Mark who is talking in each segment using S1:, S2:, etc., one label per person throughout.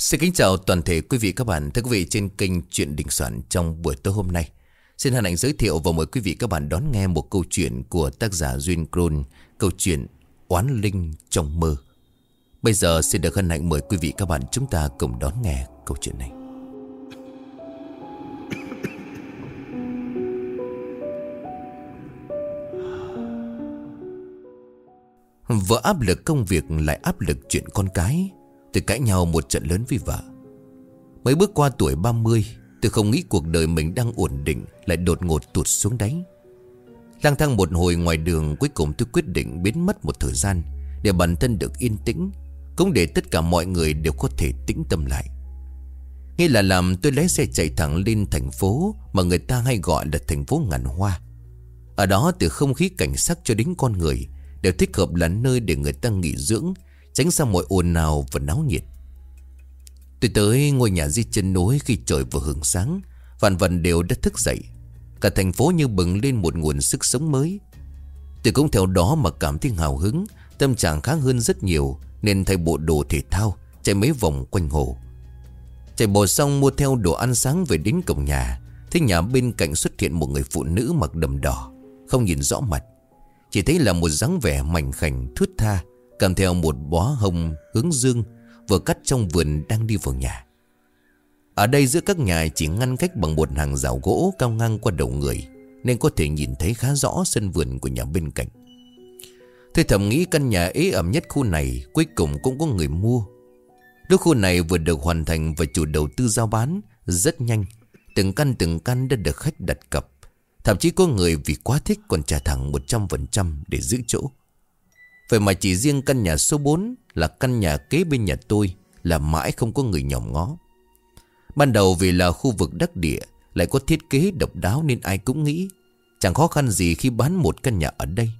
S1: Xin kính chào toàn thể quý vị các bạn, thưa quý vị trên kênh Chuyện Đình Soạn trong buổi tối hôm nay. Xin hân hạnh giới thiệu và mời quý vị các bạn đón nghe một câu chuyện của tác giả Duyên Kron, câu chuyện Oán Linh trong mơ. Bây giờ xin được hân hạnh mời quý vị các bạn chúng ta cùng đón nghe câu chuyện này. Vừa áp lực công việc lại áp lực chuyện con cái Tôi cãi nhau một trận lớn với vợ. Mới bước qua tuổi 30 Tôi không nghĩ cuộc đời mình đang ổn định Lại đột ngột tụt xuống đáy. Lang thang một hồi ngoài đường, Cuối cùng tôi quyết định biến mất một thời gian Để bản thân được yên tĩnh, Cũng để tất cả mọi người đều có thể tĩnh tâm lại. Nghe là làm tôi lái xe chạy thẳng lên thành phố Mà người ta hay gọi là thành phố ngàn hoa. Ở đó từ không khí cảnh sắc cho đến con người Đều thích hợp là nơi để người ta nghỉ dưỡng Tránh xa mọi ồn nào và náo nhiệt. Tôi tới ngôi nhà di chân núi khi trời vừa hưởng sáng, Vạn vần đều đã thức dậy. Cả thành phố như bừng lên một nguồn sức sống mới. Tôi cũng theo đó mà cảm thấy hào hứng, Tâm trạng khác hơn rất nhiều, Nên thay bộ đồ thể thao, Chạy mấy vòng quanh hồ. Chạy bộ xong mua theo đồ ăn sáng về đến cổng nhà, Thấy nhà bên cạnh xuất hiện một người phụ nữ mặc đầm đỏ, Không nhìn rõ mặt. Chỉ thấy là một dáng vẻ mảnh khảnh, thướt tha. Cầm theo một bó hồng hướng dương, Vừa cắt trong vườn đang đi vào nhà. Ở đây giữa các nhà chỉ ngăn cách bằng một hàng rào gỗ cao ngang qua đầu người, Nên có thể nhìn thấy khá rõ sân vườn của nhà bên cạnh. Tôi thầm nghĩ căn nhà ế ẩm nhất khu này Cuối cùng cũng có người mua. Lúc khu này vừa được hoàn thành Và chủ đầu tư giao bán Rất nhanh, Từng căn từng căn đã được khách đặt cập Thậm chí có người vì quá thích còn trả thẳng 100% để giữ chỗ. Vậy mà chỉ riêng căn nhà số 4 là căn nhà kế bên nhà tôi là mãi không có người nhòm ngó. Ban đầu vì là khu vực đắc địa lại có thiết kế độc đáo nên ai cũng nghĩ chẳng khó khăn gì khi bán một căn nhà ở đây.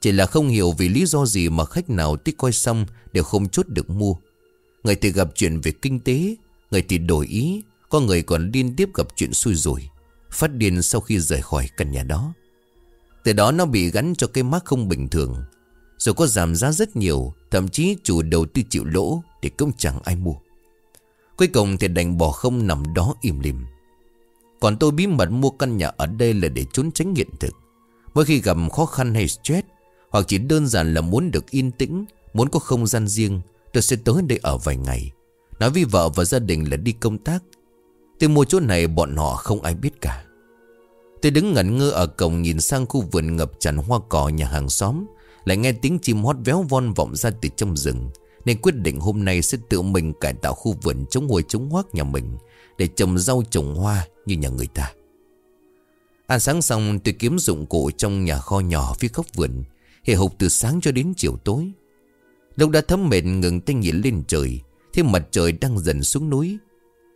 S1: Chỉ là không hiểu vì lý do gì mà khách nào tích coi xong đều không chốt được mua. Người thì gặp chuyện về kinh tế, người thì đổi ý, có người còn liên tiếp gặp chuyện xui rủi, phát điên sau khi rời khỏi căn nhà đó. Từ đó nó bị gắn cho cái mác không bình thường dù có giảm giá rất nhiều, Thậm chí chủ đầu tư chịu lỗ Thì cũng chẳng ai mua. Cuối cùng thì đành bỏ không nằm đó im lìm. Còn tôi bí mật mua căn nhà ở đây là để trốn tránh hiện thực. Mỗi khi gặp khó khăn hay stress, Hoặc chỉ đơn giản là muốn được yên tĩnh, Muốn có không gian riêng, Tôi sẽ tới đây ở vài ngày. Nói với vợ và gia đình là đi công tác. Tôi mua chỗ này bọn họ không ai biết cả. Tôi đứng ngẩn ngơ ở cổng nhìn sang khu vườn ngập tràn hoa cỏ nhà hàng xóm lại nghe tiếng chim hót véo von vọng ra từ trong rừng. Nên quyết định hôm nay sẽ tự mình cải tạo khu vườn chống hồi chống hoác nhà mình, Để trồng rau trồng hoa như nhà người ta. Ăn sáng xong, tôi kiếm dụng cụ trong nhà kho nhỏ phía góc vườn, Hề hục từ sáng cho đến chiều tối. Lúc đã thấm mệt ngừng tay nhìn lên trời Thế mặt trời đang dần xuống núi.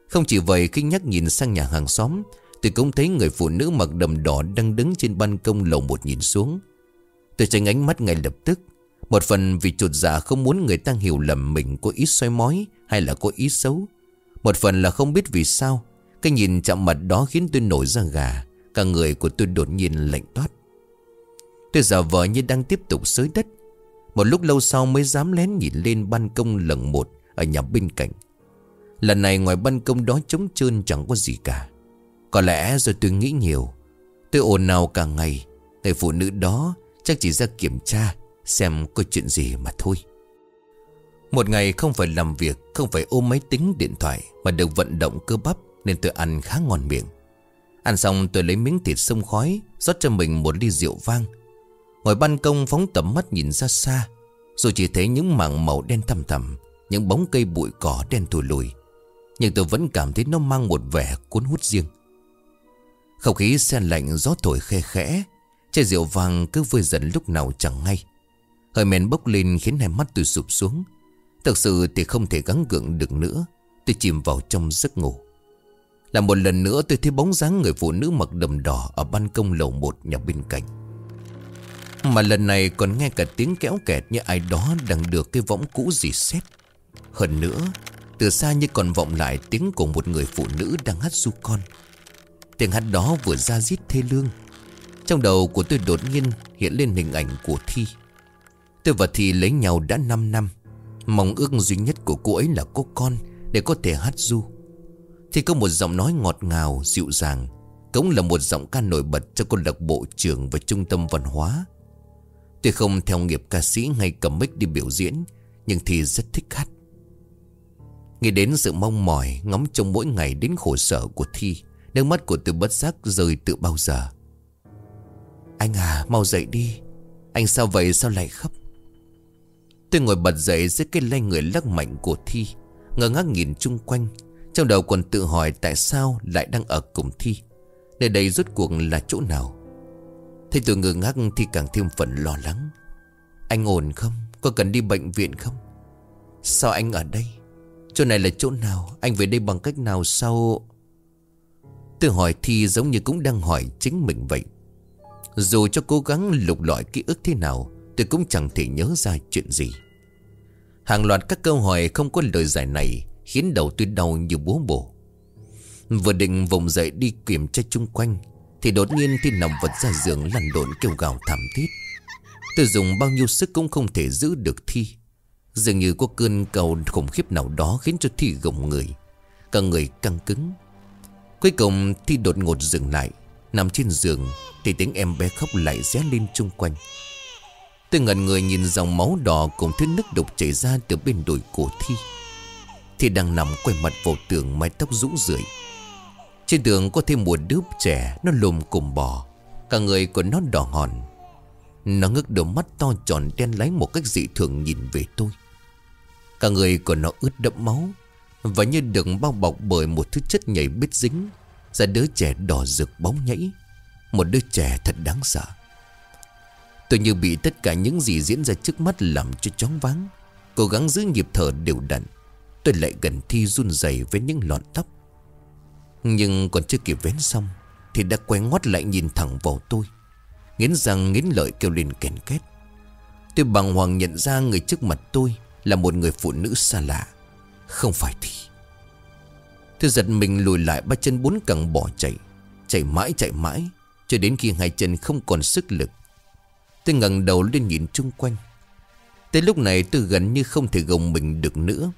S1: Không chỉ vậy, khi nhắc nhìn sang nhà hàng xóm, Tôi cũng thấy người phụ nữ mặc đầm đỏ đang đứng trên ban công lầu một nhìn xuống. Tôi tránh ánh mắt ngay lập tức, Một phần vì chuột dạ không muốn người ta hiểu lầm mình có ý xoay mói hay là có ý xấu. Một phần là không biết vì sao, Cái nhìn chạm mặt đó khiến tôi nổi ra gà, Cả người của tôi đột nhiên lạnh toát. Tôi giả vờ như đang tiếp tục xới đất. Một lúc lâu sau mới dám lén nhìn lên ban công lần một Ở nhà bên cạnh. Lần này ngoài ban công đó trống trơn chẳng có gì cả. Có lẽ rồi tôi nghĩ nhiều, Tôi ồn nào cả ngày, Người phụ nữ đó Chắc chỉ ra kiểm tra, Xem có chuyện gì mà thôi. Một ngày không phải làm việc, Không phải ôm máy tính, điện thoại, Mà được vận động cơ bắp Nên tôi ăn khá ngon miệng. Ăn xong tôi lấy miếng thịt sông khói, rót cho mình một ly rượu vang. Ngồi ban công phóng tầm mắt nhìn ra xa Rồi chỉ thấy những mảng màu đen thầm thầm Những bóng cây bụi cỏ đen thùi lùi, Nhưng tôi vẫn cảm thấy nó mang một vẻ cuốn hút riêng. Không khí xe lạnh gió thổi khe khẽ Chai rượu vàng cứ vơi dần lúc nào chẳng ngay Hơi men bốc lên khiến hai mắt tôi sụp xuống. Thực sự thì không thể gắng gượng được nữa. Tôi chìm vào trong giấc ngủ. Là một lần nữa tôi thấy bóng dáng người phụ nữ mặc đầm đỏ Ở ban công lầu một nhà bên cạnh. Mà lần này còn nghe cả tiếng kéo kẹt như ai đó đang được cái võng cũ gì xét. Hơn nữa, Từ xa như còn vọng lại tiếng của một người phụ nữ đang hát du con. Tiếng hát đó vừa ra rít thê lương trong đầu của tôi đột nhiên hiện lên hình ảnh của Thi. Tôi và Thi lấy nhau đã 5 năm. Mong ước duy nhất của cô ấy là có con Để có thể hát du Thì có một giọng nói ngọt ngào, dịu dàng, Cũng là một giọng ca nổi bật Cho câu lạc bộ trường và trung tâm văn hóa. Tuy không theo nghiệp ca sĩ hay cầm mic đi biểu diễn, Nhưng thì rất thích hát. Nghĩ đến sự mong mỏi Ngóng trông mỗi ngày đến khổ sở của Thi, Nước mắt của tôi bất giác rơi từ bao giờ. Anh à mau dậy đi Anh sao vậy, sao lại khóc Tôi ngồi bật dậy dưới cái lay người lắc mạnh của Thi Ngờ ngác nhìn chung quanh Trong đầu còn tự hỏi tại sao lại đang ở cùng Thi Nơi đây rốt cuộc là chỗ nào Thấy tôi ngơ ngác thì càng thêm phần lo lắng Anh ổn không? Có cần đi bệnh viện không? Sao anh ở đây? Chỗ này là chỗ nào? Anh về đây bằng cách nào sao? Tôi hỏi Thi giống như cũng đang hỏi chính mình vậy dù cho cố gắng lục lọi ký ức thế nào, Tôi cũng chẳng thể nhớ ra chuyện gì. Hàng loạt các câu hỏi không có lời giải này Khiến đầu tôi đau như búa bổ. Vừa định vùng dậy đi kiểm tra chung quanh, Thì đột nhiên thì nằm vật ra giường lăn độn kêu gào thảm thiết. Tôi dùng bao nhiêu sức cũng không thể giữ được Thi. Dường như có cơn cầu khủng khiếp nào đó Khiến cho Thi gồng người, Cả người căng cứng. Cuối cùng Thi đột ngột dừng lại. Nằm trên giường Thì tiếng em bé khóc lại ré lên chung quanh. Tôi ngẩn người nhìn dòng máu đỏ Cùng thứ nước đục chảy ra từ bên đùi cổ Thi. Thi đang nằm quay mặt vào tường mái tóc rũ rượi. Trên tường có thêm một đứa trẻ, Nó lùm cùng bò. Cả người của nó đỏ hòn Nó ngước đôi mắt to tròn đen láy một cách dị thường nhìn về tôi. Cả người của nó ướt đẫm máu Và như được bao bọc bởi một thứ chất nhảy bít dính. Ra đứa trẻ đỏ rực bóng nhảy. Một đứa trẻ thật đáng sợ. Tôi như bị tất cả những gì diễn ra trước mắt làm cho chóng váng. Cố gắng giữ nhịp thở đều đặn. Tôi lại gần Thi run rẩy với những lọn tóc. Nhưng còn chưa kịp vén xong, Thì đã quay ngoắt lại nhìn thẳng vào tôi. Nghiến răng nghiến lợi kêu lên kèn két. Tôi bằng hoàng nhận ra người trước mặt tôi Là một người phụ nữ xa lạ. Không phải thì. Tôi giật mình lùi lại, ba chân bốn cẳng bỏ chạy. Chạy mãi chạy mãi, Cho đến khi hai chân không còn sức lực. Tôi ngẩng đầu lên nhìn chung quanh. Tới lúc này, tôi gần như không thể gồng mình được nữa.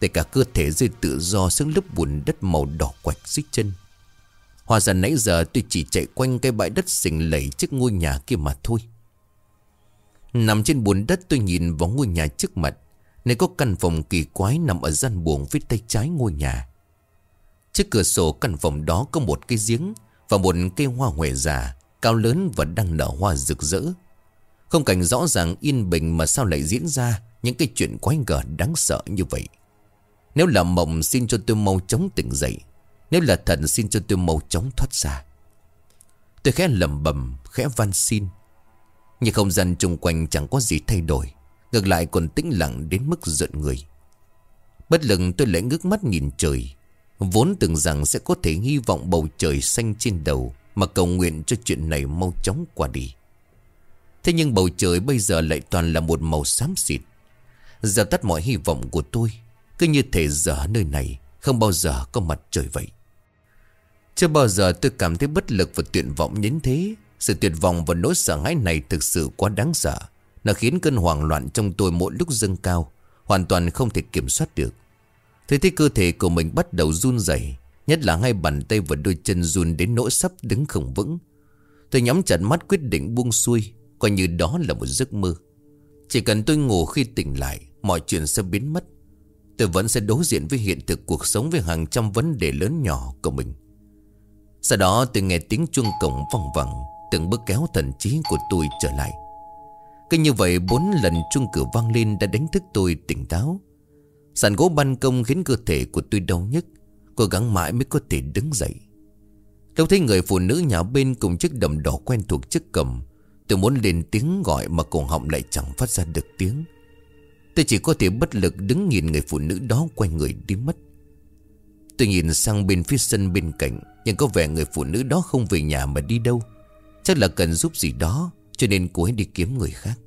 S1: Tại cả cơ thể rơi tự do xuống lớp bùn đất màu đỏ quạch dưới chân. Hòa ra nãy giờ tôi chỉ chạy quanh cái bãi đất xình lầy trước ngôi nhà kia mà thôi. Nằm trên bùn đất tôi nhìn vào ngôi nhà trước mặt. Nơi có căn phòng kỳ quái nằm ở gian buồng phía tay trái ngôi nhà. Trước cửa sổ căn phòng đó có một cái giếng Và một cây hoa huệ già, Cao lớn và đang nở hoa rực rỡ. Không cảnh rõ ràng yên bình Mà sao lại diễn ra Những cái chuyện quái gở đáng sợ như vậy. Nếu là mộng, xin cho tôi mau chóng tỉnh dậy. Nếu là thần xin cho tôi mau chóng thoát ra. Tôi khẽ lầm bầm Khẽ van xin. Nhưng không gian chung quanh chẳng có gì thay đổi, Ngược lại còn tĩnh lặng đến mức giận người. Bất lực tôi lại ngước mắt nhìn trời Vốn tưởng rằng sẽ có thể hy vọng bầu trời xanh trên đầu mà cầu nguyện cho chuyện này mau chóng qua đi. Thế nhưng bầu trời bây giờ lại toàn là một màu xám xịt. Giờ tắt mọi hy vọng của tôi, Cứ như thể giờ nơi này Không bao giờ có mặt trời vậy. Chưa bao giờ tôi cảm thấy bất lực và tuyệt vọng đến thế. Sự tuyệt vọng và nỗi sợ hãi này thực sự quá đáng sợ. Nó khiến cơn hoảng loạn trong tôi mỗi lúc dâng cao, Hoàn toàn không thể kiểm soát được. Thế thấy cơ thể của mình bắt đầu run rẩy, Nhất là hai bàn tay và đôi chân run đến nỗi sắp đứng không vững. Tôi nhắm chặt mắt quyết định buông xuôi, Coi như đó là một giấc mơ. Chỉ cần tôi ngủ khi tỉnh lại, Mọi chuyện sẽ biến mất. Tôi vẫn sẽ đối diện với hiện thực cuộc sống Với hàng trăm vấn đề lớn nhỏ của mình. Sau đó tôi nghe tiếng chuông cổng vòng vẳng, Từng bước kéo thần trí của tôi trở lại. Cứ như vậy, bốn lần chuông cửa vang lên Đã đánh thức tôi tỉnh táo. Sàn gỗ ban công khiến cơ thể của tôi đau nhức, Cố gắng mãi mới có thể đứng dậy. Đâu thấy người phụ nữ nhà bên cùng chiếc đầm đỏ quen thuộc chiếc cầm Tôi muốn lên tiếng gọi mà cổ họng lại chẳng phát ra được tiếng. Tôi chỉ có thể bất lực đứng nhìn người phụ nữ đó quay người đi mất. Tôi nhìn sang bên phía sân bên cạnh, Nhưng có vẻ người phụ nữ đó không về nhà mà đi đâu. Chắc là cần giúp gì đó, Cho nên cô ấy đi kiếm người khác.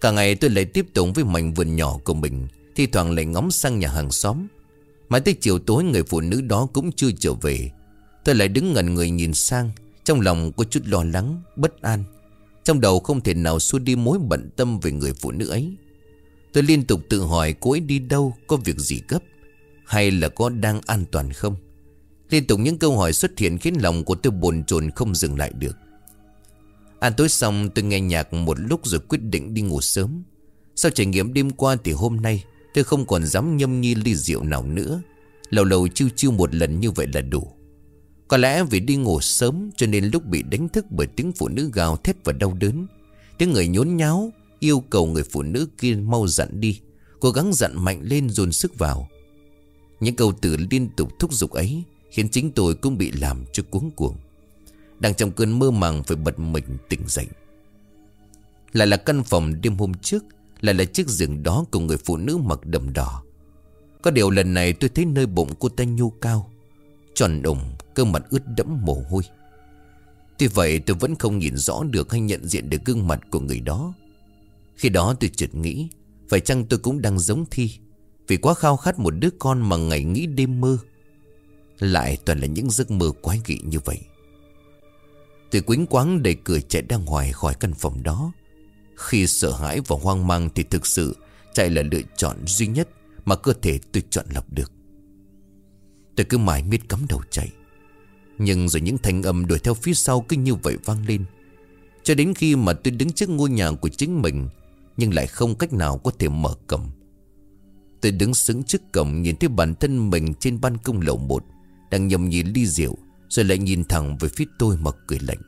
S1: Cả ngày tôi lại tiếp tục với mảnh vườn nhỏ của mình. Thì thoảng lại ngóng sang nhà hàng xóm. Mãi tới chiều tối người phụ nữ đó cũng chưa trở về. Tôi lại đứng ngẩn người nhìn sang Trong lòng có chút lo lắng, bất an. Trong đầu không thể nào xua đi mối bận tâm về người phụ nữ ấy. Tôi liên tục tự hỏi cô ấy đi đâu, có việc gì gấp Hay là có đang an toàn không? Liên tục những câu hỏi xuất hiện Khiến lòng của tôi bồn chồn không dừng lại được. Ăn tối xong tôi nghe nhạc một lúc rồi quyết định đi ngủ sớm. Sau trải nghiệm đêm qua thì hôm nay Tôi không còn dám nhâm nhi ly rượu nào nữa. Lầu lầu chiêu chiêu một lần như vậy là đủ. Có lẽ vì đi ngủ sớm Cho nên lúc bị đánh thức bởi tiếng phụ nữ gào thét và đau đớn, Tiếng người nhốn nháo Yêu cầu người phụ nữ kia mau dặn đi, Cố gắng dặn mạnh lên dồn sức vào. Những câu từ liên tục thúc giục ấy Khiến chính tôi cũng bị làm cho cuống cuồng, Đang trong cơn mơ màng phải bật mình tỉnh dậy. Lại là căn phòng đêm hôm trước lại là chiếc giường đó của người phụ nữ mặc đầm đỏ. Có điều lần này tôi thấy nơi bụng cô ta nhô cao, Tròn ủng Cơ mặt ướt đẫm mồ hôi. Tuy vậy tôi vẫn không nhìn rõ được Hay nhận diện được gương mặt của người đó. Khi đó tôi chợt nghĩ, Phải chăng tôi cũng đang giống Thi? Vì quá khao khát một đứa con mà ngày nghĩ đêm mơ. Lại toàn là những giấc mơ quái dị như vậy. Tôi quýnh quáng đẩy cửa chạy ra ngoài khỏi căn phòng đó. Khi sợ hãi và hoang mang thì thực sự Chạy là lựa chọn duy nhất Mà cơ thể tôi chọn lọc được. Tôi cứ mãi miết cắm đầu chạy. Nhưng rồi những thanh âm đuổi theo phía sau cứ như vậy vang lên. Cho đến khi mà tôi đứng trước ngôi nhà của chính mình, Nhưng lại không cách nào có thể mở cổng. Tôi đứng sững trước cổng nhìn thấy bản thân mình trên ban công lầu một Đang nhầm nhìn ly rượu, Rồi lại nhìn thẳng về phía tôi mà cười lạnh.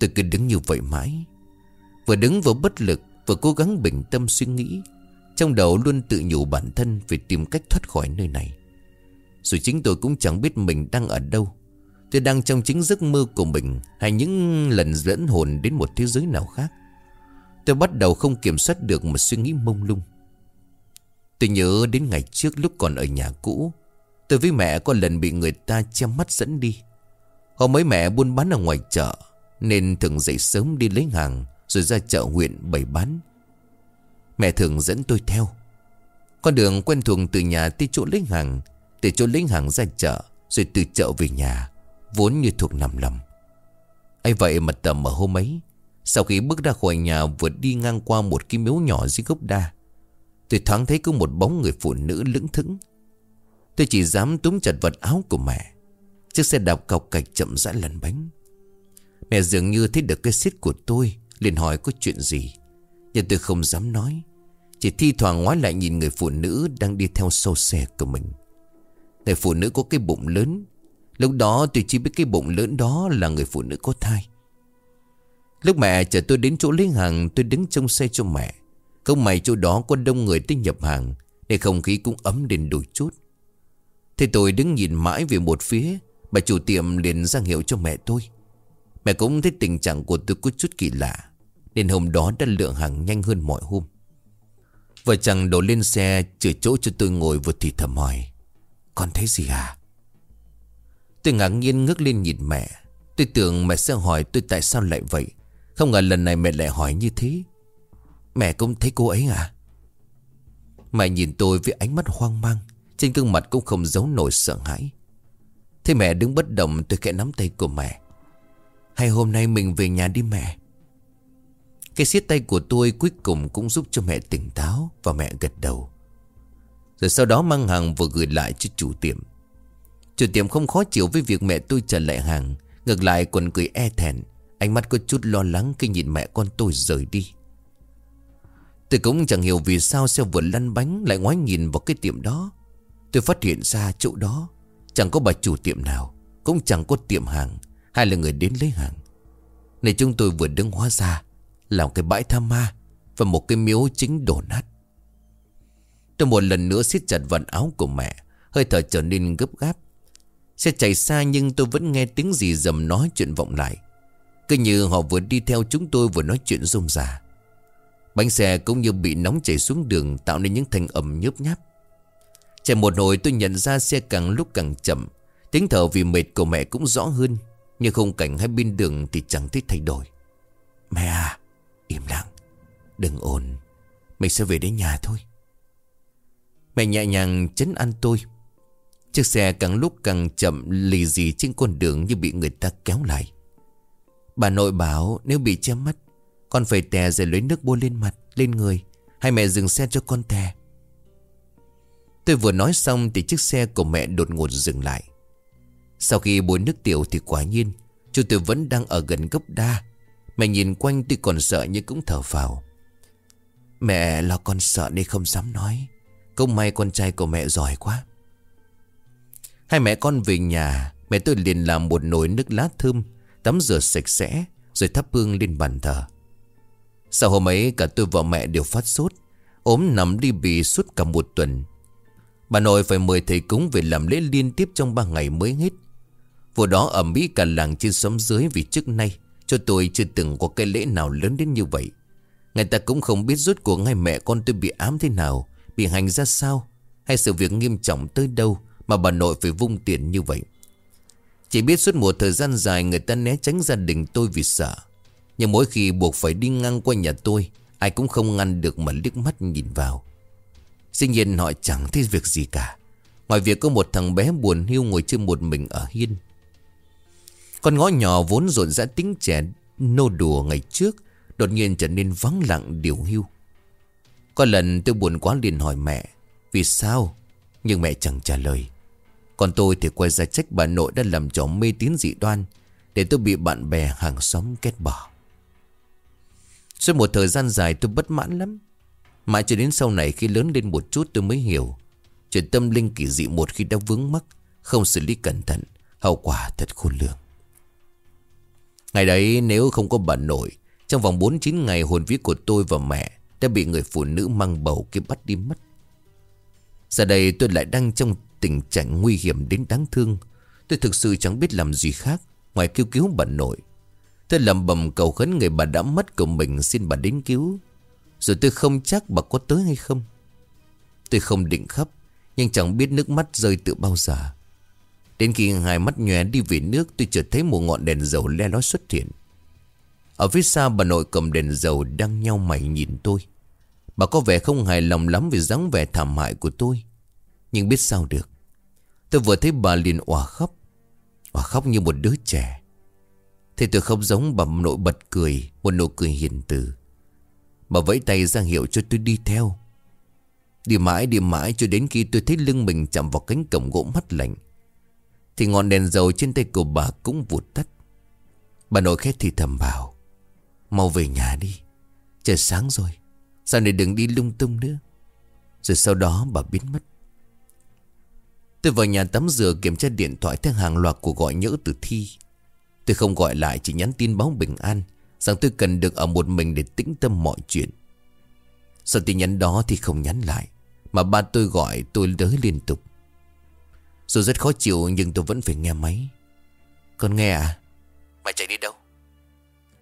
S1: Tôi cứ đứng như vậy mãi. Vừa đứng vừa bất lực, Vừa cố gắng bình tâm suy nghĩ, Trong đầu luôn tự nhủ bản thân Về tìm cách thoát khỏi nơi này. Rồi chính tôi cũng chẳng biết mình đang ở đâu, Tôi đang trong chính giấc mơ của mình Hay những lần dẫn hồn đến một thế giới nào khác. Tôi bắt đầu không kiểm soát được một suy nghĩ mông lung. Tôi nhớ đến ngày trước lúc còn ở nhà cũ, Tôi với mẹ có lần bị người ta che mắt dẫn đi. Hôm mấy mẹ buôn bán ở ngoài chợ, Nên thường dậy sớm đi lấy hàng rồi ra chợ huyện bày bán. Mẹ thường dẫn tôi theo. Con đường quen thuộc từ nhà tới chỗ lính hàng, Từ chỗ lính hàng ra chợ, Rồi từ chợ về nhà, Vốn như thuộc nằm lầm ấy vậy mà tầm ở hôm ấy, Sau khi bước ra khỏi nhà Vừa đi ngang qua một cái miếu nhỏ dưới gốc đa, Tôi thoáng thấy có một bóng người phụ nữ lững thững. Tôi chỉ dám túm chặt vật áo của mẹ. Chiếc xe đạp cọc cạch chậm rãi lăn bánh. Mẹ dường như thấy được cái xít của tôi liền hỏi có chuyện gì. Nhưng tôi không dám nói, Chỉ thi thoảng ngoái lại nhìn người phụ nữ Đang đi theo sau xe của mình. Người phụ nữ có cái bụng lớn, Lúc đó tôi chỉ biết cái bụng lớn đó Là người phụ nữ có thai. Lúc mẹ chở tôi đến chỗ lấy hàng, Tôi đứng trong xe cho mẹ. Không may chỗ đó có đông người tới nhập hàng, Nên không khí cũng ấm đến đôi chút. Thế tôi đứng nhìn mãi về một phía, Bà chủ tiệm liền ra hiệu cho mẹ tôi. Mẹ cũng thấy tình trạng của tôi có chút kỳ lạ, Nên hôm đó đã lượng hàng nhanh hơn mọi hôm. Vợ chồng đổ lên xe, Chửi chỗ cho tôi ngồi vừa thì thầm hỏi, Con thấy gì à? Tôi ngạc nhiên ngước lên nhìn mẹ. Tôi tưởng mẹ sẽ hỏi tôi tại sao lại vậy. Không ngờ lần này mẹ lại hỏi như thế. Mẹ cũng thấy cô ấy à? Mẹ nhìn tôi với ánh mắt hoang mang, Trên gương mặt cũng không giấu nổi sợ hãi. Thế mẹ đứng bất động, tôi khẽ nắm tay của mẹ. Hay hôm nay mình về nhà đi mẹ? Cái siết tay của tôi cuối cùng cũng giúp cho mẹ tỉnh táo Và mẹ gật đầu. Rồi sau đó mang hàng vừa gửi lại cho chủ tiệm. Chủ tiệm không khó chịu với việc mẹ tôi trả lại hàng. Ngược lại còn cười e thẹn. Ánh mắt có chút lo lắng khi nhìn mẹ con tôi rời đi. Tôi cũng chẳng hiểu vì sao xe vừa lăn bánh lại ngoái nhìn vào cái tiệm đó. Tôi phát hiện ra chỗ đó Chẳng có bà chủ tiệm nào, Cũng chẳng có tiệm hàng hai là người đến lấy hàng. Này, chúng tôi vừa đứng hóa ra Là một cái bãi tham ma Và một cái miếu chính đổ nát. Tôi một lần nữa siết chặt vận áo của mẹ, Hơi thở trở nên gấp gáp. Xe chạy xa nhưng tôi vẫn nghe tiếng gì dầm nói chuyện vọng lại. Cứ như họ vừa đi theo chúng tôi vừa nói chuyện rôm rà Bánh xe cũng như bị nóng chảy xuống đường Tạo nên những thanh âm nhớp nháp. Chạy một hồi tôi nhận ra xe càng lúc càng chậm. Tiếng thở vì mệt của mẹ cũng rõ hơn. Nhưng khung cảnh hai bên đường thì chẳng thích thay đổi. Mẹ à Im lặng. Đừng ồn Mình sẽ về đến nhà thôi. Mẹ nhẹ nhàng chấn an tôi. Chiếc xe càng lúc càng chậm lì dì trên con đường như bị người ta kéo lại. Bà nội bảo nếu bị che mắt Con phải tè rồi lấy nước bôi lên mặt, lên người. Hay mẹ dừng xe cho con tè. Tôi vừa nói xong thì chiếc xe của mẹ đột ngột dừng lại. Sau khi bôi nước tiểu thì quả nhiên, Chú tiểu vẫn đang ở gần gốc đa. Mẹ nhìn quanh tôi còn sợ nhưng cũng thở vào Mẹ lo con sợ nên không dám nói. Công may con trai của mẹ giỏi quá. Hai mẹ con về nhà, Mẹ tôi liền làm một nồi nước lá thơm, Tắm rửa sạch sẽ, Rồi thắp hương lên bàn thờ. Sau hôm ấy, cả tôi và mẹ đều phát sốt, ốm nằm đi bì suốt cả một tuần. Bà nội phải mời thầy cúng về làm lễ liên tiếp trong ba ngày mới hết. Vụ đó ở Mỹ cả làng trên xóm dưới vì trước nay, Cho tôi chưa từng có cái lễ nào lớn đến như vậy. Người ta cũng không biết rốt cuộc ngay mẹ con tôi bị ám thế nào, Bị hành ra sao, Hay sự việc nghiêm trọng tới đâu Mà bà nội phải vung tiền như vậy. Chỉ biết suốt một thời gian dài Người ta né tránh gia đình tôi vì sợ. Nhưng mỗi khi buộc phải đi ngang qua nhà tôi, Ai cũng không ngăn được mà liếc mắt nhìn vào. Dĩ nhiên họ chẳng thấy việc gì cả. Ngoài việc có một thằng bé buồn hiu ngồi chơi một mình ở hiên con ngõ nhỏ vốn rộn rã tính trẻ nô đùa ngày trước, Đột nhiên trở nên vắng lặng điều hưu Có lần tôi buồn quá liền hỏi mẹ, Vì sao? Nhưng mẹ chẳng trả lời. Còn tôi thì quay ra trách bà nội đã làm trò mê tín dị đoan, Để tôi bị bạn bè hàng xóm kết bỏ. Suốt một thời gian dài tôi bất mãn lắm. Mãi cho đến sau này khi lớn lên một chút tôi mới hiểu, Chuyện tâm linh kỳ dị một khi đã vướng mắc, Không xử lý cẩn thận, Hậu quả thật khôn lường. Ngày đấy nếu không có bà nội, Trong vòng 49 ngày hồn vía của tôi và mẹ Đã bị người phụ nữ mang bầu kia bắt đi mất. Giờ đây tôi lại đang trong tình trạng nguy hiểm đến đáng thương. Tôi thực sự chẳng biết làm gì khác Ngoài kêu cứu bà nội. Tôi lầm bầm cầu khấn người bà đã mất của mình xin bà đến cứu. Rồi tôi không chắc bà có tới hay không. Tôi không định khóc, Nhưng chẳng biết nước mắt rơi từ bao giờ. Đến khi hai mắt nhòe đi về nước, Tôi chợt thấy một ngọn đèn dầu le lói xuất hiện. Ở phía xa, bà nội cầm đèn dầu đang nhau mày nhìn tôi. Bà có vẻ không hài lòng lắm vì dáng vẻ thảm hại của tôi. Nhưng biết sao được. Tôi vừa thấy bà liền òa khóc. Òa khóc như một đứa trẻ. Thì tôi không giống bà nội bật cười, Một nụ cười hiền từ. Bà vẫy tay ra hiệu cho tôi đi theo. Đi mãi đi mãi cho đến khi tôi thấy lưng mình chạm vào cánh cổng gỗ mắt lạnh. Thì ngọn đèn dầu trên tay của bà cũng vụt tắt. Bà nội khét thì thầm bảo, Mau về nhà đi, Trời sáng rồi, Sao này đừng đi lung tung nữa? Rồi sau đó bà biến mất. Tôi vào nhà tắm rửa kiểm tra điện thoại theo hàng loạt cuộc gọi nhỡ từ Thi. Tôi không gọi lại, chỉ nhắn tin báo bình an Rằng tôi cần được ở một mình để tĩnh tâm mọi chuyện. Sau tin nhắn đó thì không nhắn lại, Mà ba tôi gọi tôi đới liên tục. Dù rất khó chịu nhưng tôi vẫn phải nghe máy. Con nghe à? Mày chạy đi đâu?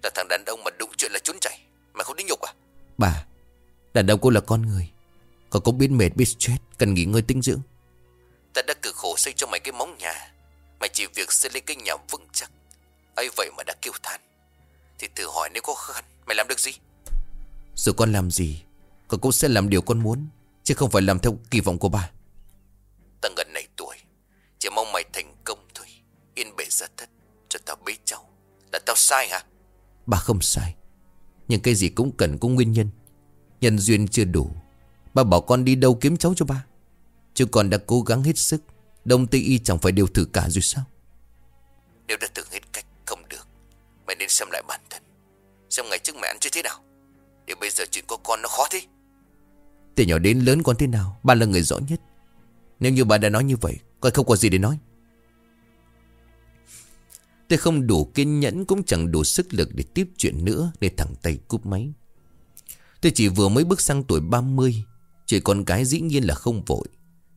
S1: Là thằng đàn ông mà đụng chuyện là trốn chạy. Mày không đi nhục à? Bà Đàn ông cô là con người. Còn có biết mệt biết stress Cần nghỉ ngơi tinh dưỡng. Ta đã cực khổ xây cho mày cái móng nhà. Mày chỉ việc xây lên cái nhà vững chắc. Ấy vậy mà đã kêu than. Thì tự hỏi nếu có khó khăn Mày làm được gì? Rồi con làm gì Con cũng sẽ làm điều con muốn Chứ không phải làm theo kỳ vọng của bà Bề ra thất Cho tao bế cháu. Là tao sai hả? Bà không sai. Nhưng cái gì cũng cần có nguyên nhân. Nhân duyên chưa đủ. Bà bảo con đi đâu kiếm cháu cho ba. Chứ con đã cố gắng hết sức. Đông Tây Y chẳng phải đều thử cả rồi sao? Nếu đã thử hết cách không được. Mày nên xem lại bản thân. Xem ngày trước mẹ ăn chưa thế nào. Để bây giờ chuyện có con nó khó thế. Từ nhỏ đến lớn con thế nào Bà là người rõ nhất. Nếu như bà đã nói như vậy Con không có gì để nói Tôi không đủ kiên nhẫn, Cũng chẳng đủ sức lực để tiếp chuyện nữa Để thẳng tay cúp máy. Tôi chỉ vừa mới bước sang tuổi 30 Chuyện con cái dĩ nhiên là không vội.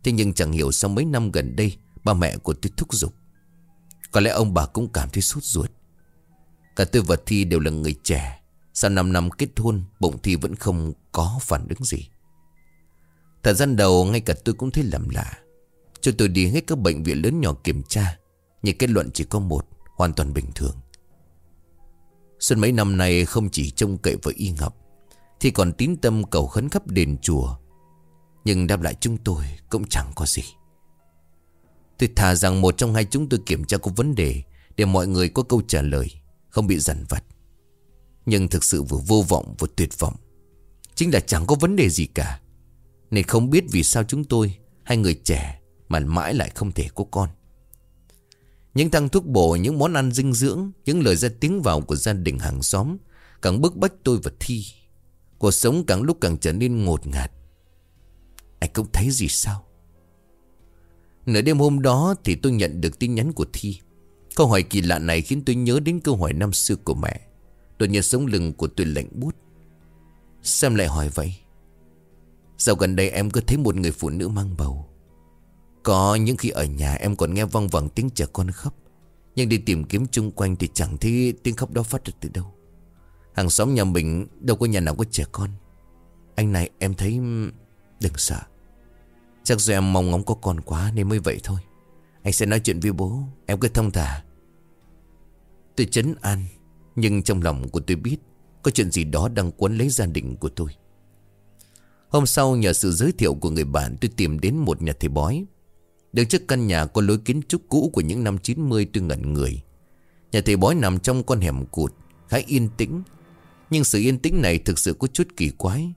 S1: Thế nhưng chẳng hiểu sau mấy năm gần đây, Ba mẹ của tôi thúc giục. Có lẽ ông bà cũng cảm thấy sốt ruột. Cả tôi và Thi đều là người trẻ. Sau 5 năm kết hôn, Bụng Thi vẫn không có phản ứng gì. Thời gian đầu, ngay cả tôi cũng thấy lầm lạ. Cho tôi đi hết các bệnh viện lớn nhỏ kiểm tra, Nhưng kết luận chỉ có một. Hoàn toàn bình thường. Xuân mấy năm nay không chỉ trông cậy với y ngọc, Thì còn tín tâm cầu khấn khắp đền chùa. Nhưng đáp lại chúng tôi cũng chẳng có gì. Tôi thà rằng một trong hai chúng tôi kiểm tra có vấn đề Để mọi người có câu trả lời, Không bị dằn vặt. Nhưng thực sự vừa vô vọng vừa tuyệt vọng, Chính là chẳng có vấn đề gì cả. Nên không biết vì sao chúng tôi, Hai người trẻ Mà mãi lại không thể có con. Những thăng thuốc bổ, Những món ăn dinh dưỡng, Những lời ra tiếng vào của gia đình hàng xóm, Càng bức bách tôi và Thi. Cuộc sống càng lúc càng trở nên ngột ngạt. Anh không thấy gì sao? Nửa đêm hôm đó Thì tôi nhận được tin nhắn của Thi. Câu hỏi kỳ lạ này khiến tôi nhớ đến câu hỏi năm xưa của mẹ. Đột nhiên sống lưng của tôi lạnh bút Sam lại hỏi vậy? Dạo gần đây em cứ thấy một người phụ nữ mang bầu. Có những khi ở nhà em còn nghe văng vẳng tiếng trẻ con khóc. Nhưng đi tìm kiếm chung quanh thì chẳng thấy tiếng khóc đó phát ra từ đâu. Hàng xóm nhà mình, đâu có nhà nào có trẻ con. Anh này em thấy đừng sợ. Chắc do em mong ngóng có con quá nên mới vậy thôi. Anh sẽ nói chuyện với bố, Em cứ thông thả. Tôi chấn an, Nhưng trong lòng của tôi biết Có chuyện gì đó đang quấn lấy gia đình của tôi. Hôm sau nhờ sự giới thiệu của người bạn, Tôi tìm đến một nhà thầy bói. Đứng trước căn nhà có lối kiến trúc cũ của những năm 90 tôi ngẩn người. Nhà thầy bói nằm trong con hẻm cụt, Khá yên tĩnh. Nhưng sự yên tĩnh này thực sự có chút kỳ quái.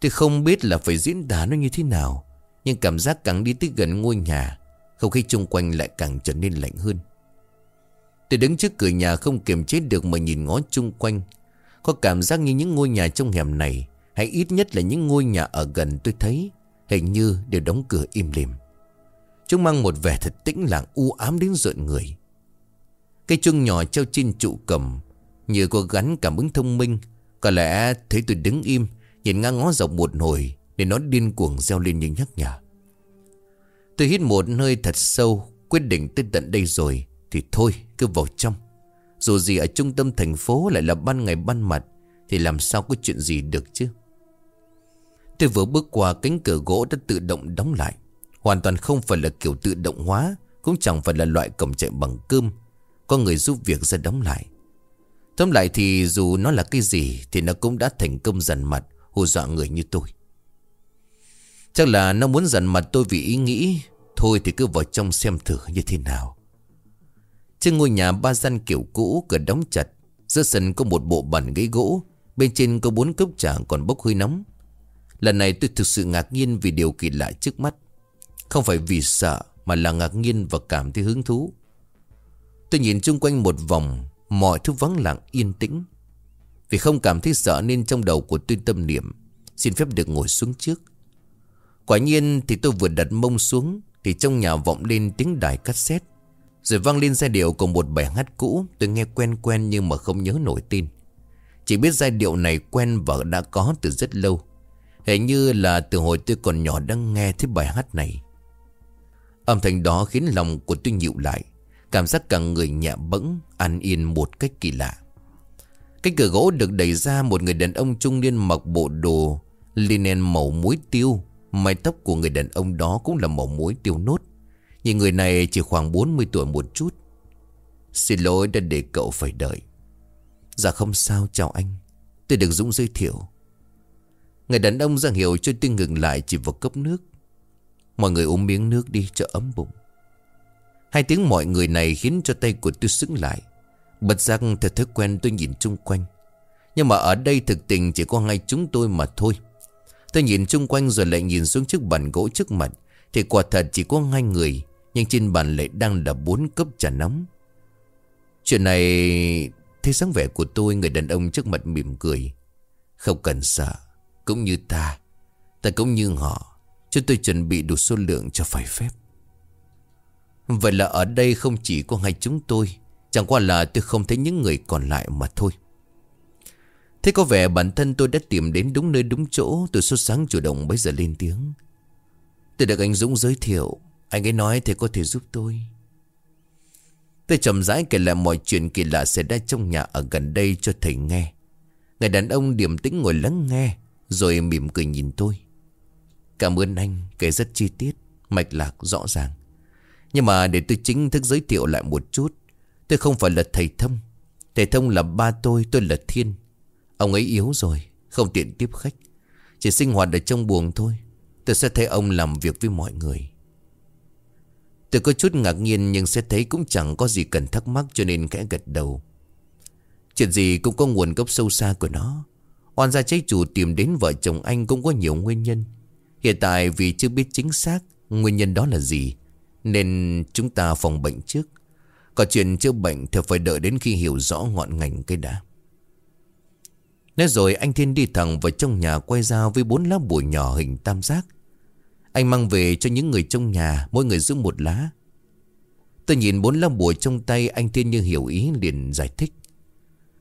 S1: Tôi không biết là phải diễn tả nó như thế nào, Nhưng cảm giác càng đi tới gần ngôi nhà, Không khí chung quanh lại càng trở nên lạnh hơn. Tôi đứng trước cửa nhà không kiềm chế được mà nhìn ngó chung quanh. Có cảm giác như những ngôi nhà trong hẻm này, Hay ít nhất là những ngôi nhà ở gần tôi thấy, Hình như đều đóng cửa im lìm. Chúng mang một vẻ thật tĩnh lặng, u ám đến rợn người. Cây chuông nhỏ treo trên trụ cầm Như có gắn cảm ứng thông minh, Có lẽ thấy tôi đứng im, Nhìn ngang ngó dọc một hồi, Để nó điên cuồng reo lên như nhắc nhở. Tôi hít một hơi thật sâu, Quyết định tới tận đây rồi, Thì thôi, cứ vào trong. Dù gì ở trung tâm thành phố lại là ban ngày ban mặt, Thì làm sao có chuyện gì được chứ? Tôi vừa bước qua cánh cửa gỗ đã tự động đóng lại. Hoàn toàn không phải là kiểu tự động hóa, Cũng chẳng phải là loại cổng chạy bằng cơm. Có người giúp việc ra đóng lại. Tóm lại thì dù nó là cái gì Thì nó cũng đã thành công dằn mặt, Hù dọa người như tôi. Chắc là nó muốn dằn mặt tôi vì ý nghĩ, Thôi thì cứ vào trong xem thử như thế nào. Trên ngôi nhà ba gian kiểu cũ Cửa đóng chặt, Giữa sân có một bộ bàn ghế gỗ, Bên trên có bốn cốc trà còn bốc hơi nóng. Lần này tôi thực sự ngạc nhiên Vì điều kỳ lạ trước mắt. Không phải vì sợ, Mà là ngạc nhiên và cảm thấy hứng thú. Tôi nhìn chung quanh một vòng, Mọi thứ vắng lặng, yên tĩnh. Vì không cảm thấy sợ nên trong đầu của tôi tâm niệm, Xin phép được ngồi xuống trước. Quả nhiên thì tôi vừa đặt mông xuống, Thì trong nhà vọng lên tiếng đài cassette, Rồi vang lên giai điệu của một bài hát cũ Tôi nghe quen quen nhưng mà không nhớ nổi tin Chỉ biết giai điệu này quen và đã có từ rất lâu. Hình như là từ hồi tôi còn nhỏ đang nghe thấy bài hát này. Âm thanh đó khiến lòng của tôi nhịu lại. Cảm giác cả người nhẹ bẫng, An yên một cách kỳ lạ. Cái cửa gỗ được đẩy ra, Một người đàn ông trung niên mặc bộ đồ Linen màu muối tiêu. Mái tóc của người đàn ông đó cũng là màu muối tiêu nốt. Nhưng người này chỉ khoảng 40 tuổi một chút. Xin lỗi đã để cậu phải đợi. Dạ không sao, chào anh. Tôi được Dũng giới thiệu. Người đàn ông ra hiệu cho tôi ngừng lại chỉ vào cốc nước. Mọi người uống miếng nước đi cho ấm bụng. Hai tiếng mọi người này khiến cho tay của tôi sững lại. Bật giác theo thói quen tôi nhìn chung quanh. Nhưng mà ở đây thực tình chỉ có ngay chúng tôi mà thôi. Tôi nhìn chung quanh rồi lại nhìn xuống chiếc bàn gỗ trước mặt. Thì quả thật chỉ có hai người, Nhưng trên bàn lại đang là bốn cốc trà nóng. Chuyện này, Thấy sáng vẻ của tôi, Người đàn ông trước mặt mỉm cười. Không cần sợ, Cũng như ta Ta cũng như họ. Chúng tôi chuẩn bị đủ số lượng cho phải phép. Vậy là ở đây không chỉ có hai chúng tôi, Chẳng qua là tôi không thấy những người còn lại mà thôi. Thế có vẻ bản thân tôi đã tìm đến đúng nơi đúng chỗ Tôi sốt sáng chủ động bấy giờ lên tiếng. Tôi được anh Dũng giới thiệu, Anh ấy nói thế có thể giúp tôi. Tôi chậm rãi kể lại mọi chuyện kỳ lạ xảy ra trong nhà ở gần đây cho thầy nghe. Người đàn ông điềm tĩnh ngồi lắng nghe, Rồi mỉm cười nhìn tôi. Cảm ơn anh kể rất chi tiết, Mạch lạc rõ ràng. Nhưng mà để tôi chính thức giới thiệu lại một chút, Tôi không phải là thầy thông. Thầy thông là ba tôi Tôi là Thiên. Ông ấy yếu rồi, Không tiện tiếp khách. Chỉ sinh hoạt ở trong buồng thôi, Tôi sẽ thấy ông làm việc với mọi người. Tôi có chút ngạc nhiên Nhưng sẽ thấy cũng chẳng có gì cần thắc mắc Cho nên khẽ gật đầu. Chuyện gì cũng có nguồn gốc sâu xa của nó. Oan gia cháy chủ tìm đến vợ chồng anh cũng có nhiều nguyên nhân. Hiện tại vì chưa biết chính xác Nguyên nhân đó là gì, Nên chúng ta phòng bệnh trước. Có chuyện chữa bệnh thì phải đợi đến khi hiểu rõ ngọn ngành cây đã. Nói rồi anh Thiên đi thẳng vào trong nhà quay ra với bốn lá bùa nhỏ hình tam giác. Anh mang về cho những người trong nhà, Mỗi người giữ một lá. Tôi nhìn bốn lá bùa trong tay anh Thiên như hiểu ý liền giải thích.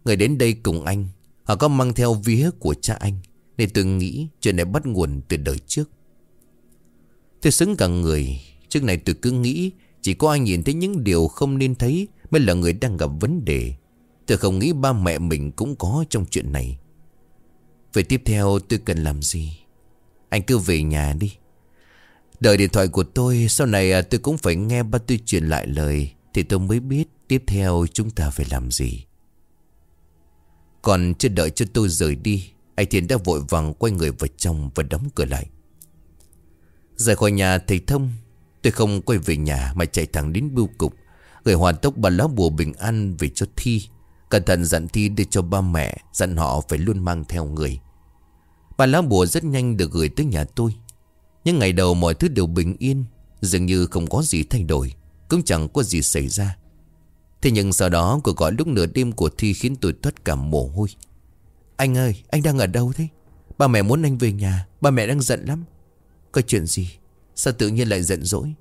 S1: Người đến đây cùng anh, Họ có mang theo vía của cha anh. Nên tôi nghĩ chuyện này bắt nguồn từ đời trước. Tôi xứng cả người. Trước này tôi cứ nghĩ Chỉ có anh nhìn thấy những điều không nên thấy Mới là người đang gặp vấn đề. Tôi không nghĩ ba mẹ mình cũng có trong chuyện này. Vậy tiếp theo tôi cần làm gì? Anh cứ về nhà đi. Đợi điện thoại của tôi, Sau này à, tôi cũng phải nghe ba tôi truyền lại lời, Thì tôi mới biết Tiếp theo chúng ta phải làm gì. Còn chưa đợi cho tôi rời đi anh Thiên đã vội vàng quay người vào trong Và đóng cửa lại. Rời khỏi nhà thầy thông, Tôi không quay về nhà Mà chạy thẳng đến bưu cục, Gửi hoàn tốc bà lá bùa bình an về cho Thi, Cẩn thận dặn Thi đưa cho ba mẹ, Dặn họ phải luôn mang theo người. Bà lá bùa rất nhanh được gửi tới nhà tôi. Những ngày đầu mọi thứ đều bình yên, Dường như không có gì thay đổi, Cũng chẳng có gì xảy ra. Thế nhưng sau đó cuộc gọi lúc nửa đêm của Thi khiến tôi thoát cả mồ hôi. Anh ơi, anh đang ở đâu thế? Ba mẹ muốn anh về nhà. Ba mẹ đang giận lắm. Có chuyện gì? Sao tự nhiên lại giận dỗi?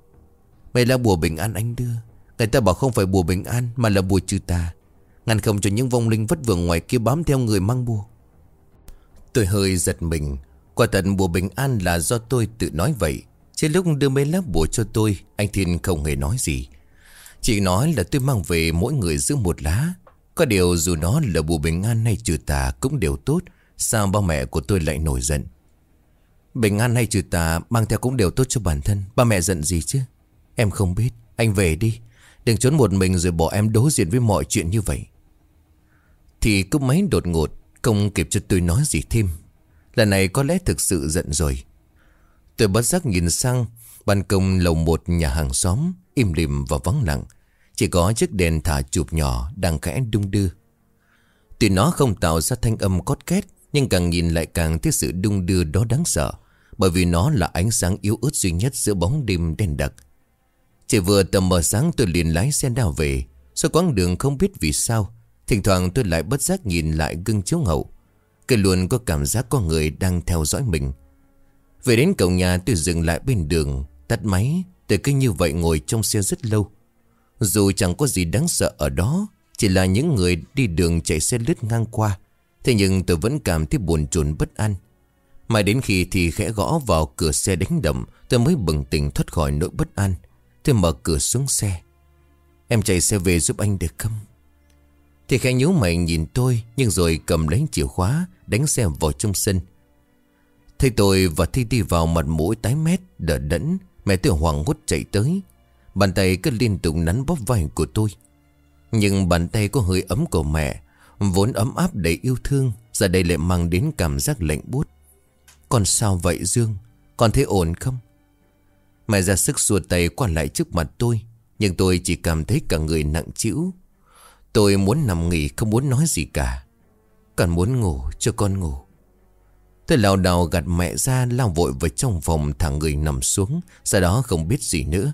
S1: Mày là bùa bình an anh đưa. Người ta bảo không phải bùa bình an, Mà là bùa trừ tà. Ngăn không cho những vong linh vất vưởng ngoài kia bám theo người mang bùa. Tôi hơi giật mình. Quả thật bùa bình an là do tôi tự nói vậy. Trên lúc đưa mấy lá bùa cho tôi, Anh Thiên không hề nói gì. Chỉ nói là tôi mang về mỗi người giữ một lá. Có điều dù nó là bùa bình an hay trừ tà cũng đều tốt, Sao ba mẹ của tôi lại nổi giận? Bình an hay trừ tà mang theo cũng đều tốt cho bản thân, Ba mẹ giận gì chứ? Em không biết, Anh về đi. Đừng trốn một mình rồi bỏ em đối diện với mọi chuyện như vậy. Thì cứ máy đột ngột, Không kịp cho tôi nói gì thêm. Lần này có lẽ thực sự giận rồi. Tôi bất giác nhìn sang, Ban công lầu một nhà hàng xóm, Im lìm và vắng lặng. Chỉ có chiếc đèn thả chụp nhỏ Đang khẽ đung đưa. Tuy nó không tạo ra thanh âm cót két, Nhưng càng nhìn lại càng thấy sự đung đưa đó đáng sợ, Bởi vì nó là ánh sáng yếu ớt duy nhất Giữa bóng đêm đen đặc. Chỉ vừa tầm mờ sáng tôi liền lái xe đào về. Sau quãng đường không biết vì sao, Thỉnh thoảng tôi lại bất giác nhìn lại gương chiếu hậu. Cứ luôn có cảm giác có người đang theo dõi mình. Về đến cổng nhà, tôi dừng lại bên đường, Tắt máy. Tôi cứ như vậy ngồi trong xe rất lâu. Dù chẳng có gì đáng sợ ở đó, Chỉ là những người đi đường chạy xe lướt ngang qua. Thế nhưng tôi vẫn cảm thấy buồn chồn bất an. Mãi đến khi thì khẽ gõ vào cửa xe đánh đậm Tôi mới bừng tỉnh thoát khỏi nỗi bất an. Tôi mở cửa xuống xe. Em chạy xe về giúp anh được không? Thì khẽ nhíu mày nhìn tôi, Nhưng rồi cầm lấy chìa khóa, Đánh xe vào trong sân. Thấy tôi và Thi đi vào mặt mũi tái mét Đỡ đẫn, Mẹ tôi hoảng hốt chạy tới. Bàn tay cứ liên tục nắn bóp vai của tôi. Nhưng bàn tay có hơi ấm của mẹ, Vốn ấm áp đầy yêu thương, Giờ đây lại mang đến cảm giác lạnh buốt. Còn sao vậy, Dương? Con thấy ổn không? Mẹ ra sức xua tay qua lại trước mặt tôi, Nhưng tôi chỉ cảm thấy cả người nặng trĩu. Tôi muốn nằm nghỉ, không muốn nói gì cả. Còn muốn ngủ, cho con ngủ. Tôi lào đào gạt mẹ ra, lao vội vào trong phòng thẳng người nằm xuống, Sau đó không biết gì nữa.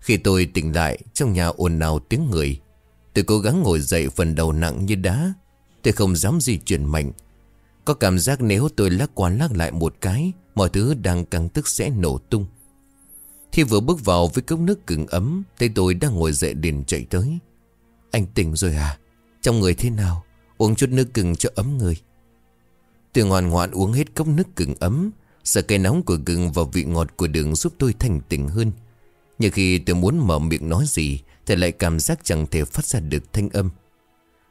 S1: Khi tôi tỉnh lại, trong nhà ồn ào tiếng người, Tôi cố gắng ngồi dậy phần đầu nặng như đá. Tôi không dám di chuyển mạnh. Có cảm giác nếu tôi lắc qua lắc lại một cái, Mọi thứ đang căng tức sẽ nổ tung. Khi vừa bước vào với cốc nước cứng ấm, Thấy tôi đang ngồi dậy liền chạy tới. Anh tỉnh rồi à? Trong người thế nào? Uống chút nước cứng cho ấm người. Tôi ngoan ngoãn uống hết cốc nước cứng ấm, Sợ cây nóng của gừng và vị ngọt của đường giúp tôi thành tỉnh hơn. Nhưng khi tôi muốn mở miệng nói gì, Thì lại cảm giác chẳng thể phát ra được thanh âm.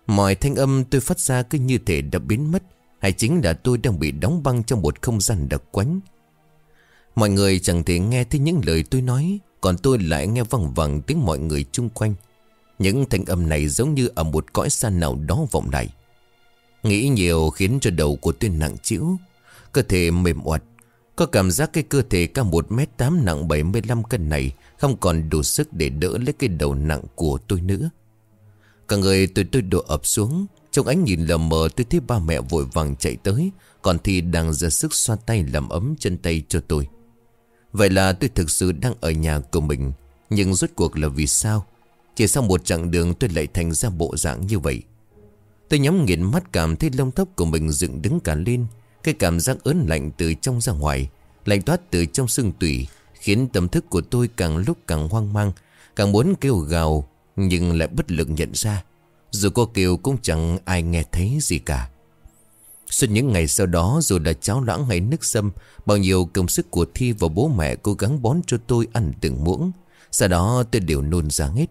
S1: Mọi thanh âm tôi phát ra cứ như thể đã biến mất, Hay chính là tôi đang bị đóng băng trong một không gian đặc quánh. Mọi người chẳng thể nghe thấy những lời tôi nói, Còn tôi lại nghe văng vẳng tiếng mọi người chung quanh. Những thanh âm này giống như ở một cõi xa nào đó vọng lại. Nghĩ nhiều khiến cho đầu của tôi nặng chịu Cơ thể mềm oặt có cảm giác cái cơ thể cao 1m8 nặng 75 cân này Không còn đủ sức để đỡ lấy cái đầu nặng của tôi nữa. Cả người tôi tôi đổ ập xuống, Trong ánh nhìn lờ mờ tôi thấy ba mẹ vội vàng chạy tới, Còn thì đang ra sức xoa tay làm ấm chân tay cho tôi. Vậy là tôi thực sự đang ở nhà của mình, Nhưng rốt cuộc là vì sao? Chỉ sau một chặng đường tôi lại thành ra bộ dạng như vậy. Tôi nhắm nghiền mắt cảm thấy lông tóc của mình dựng đứng cả lên cái cảm giác ớn lạnh từ trong ra ngoài, Lạnh toát từ trong xương tủy, Khiến tâm thức của tôi càng lúc càng hoang mang, Càng muốn kêu gào, Nhưng lại bất lực nhận ra. Dù có kêu cũng chẳng ai nghe thấy gì cả. Suốt những ngày sau đó, Dù là cháo loãng hay nước sâm, Bao nhiêu công sức của Thi và bố mẹ Cố gắng bón cho tôi ăn từng muỗng. Sau đó tôi đều nôn ra hết.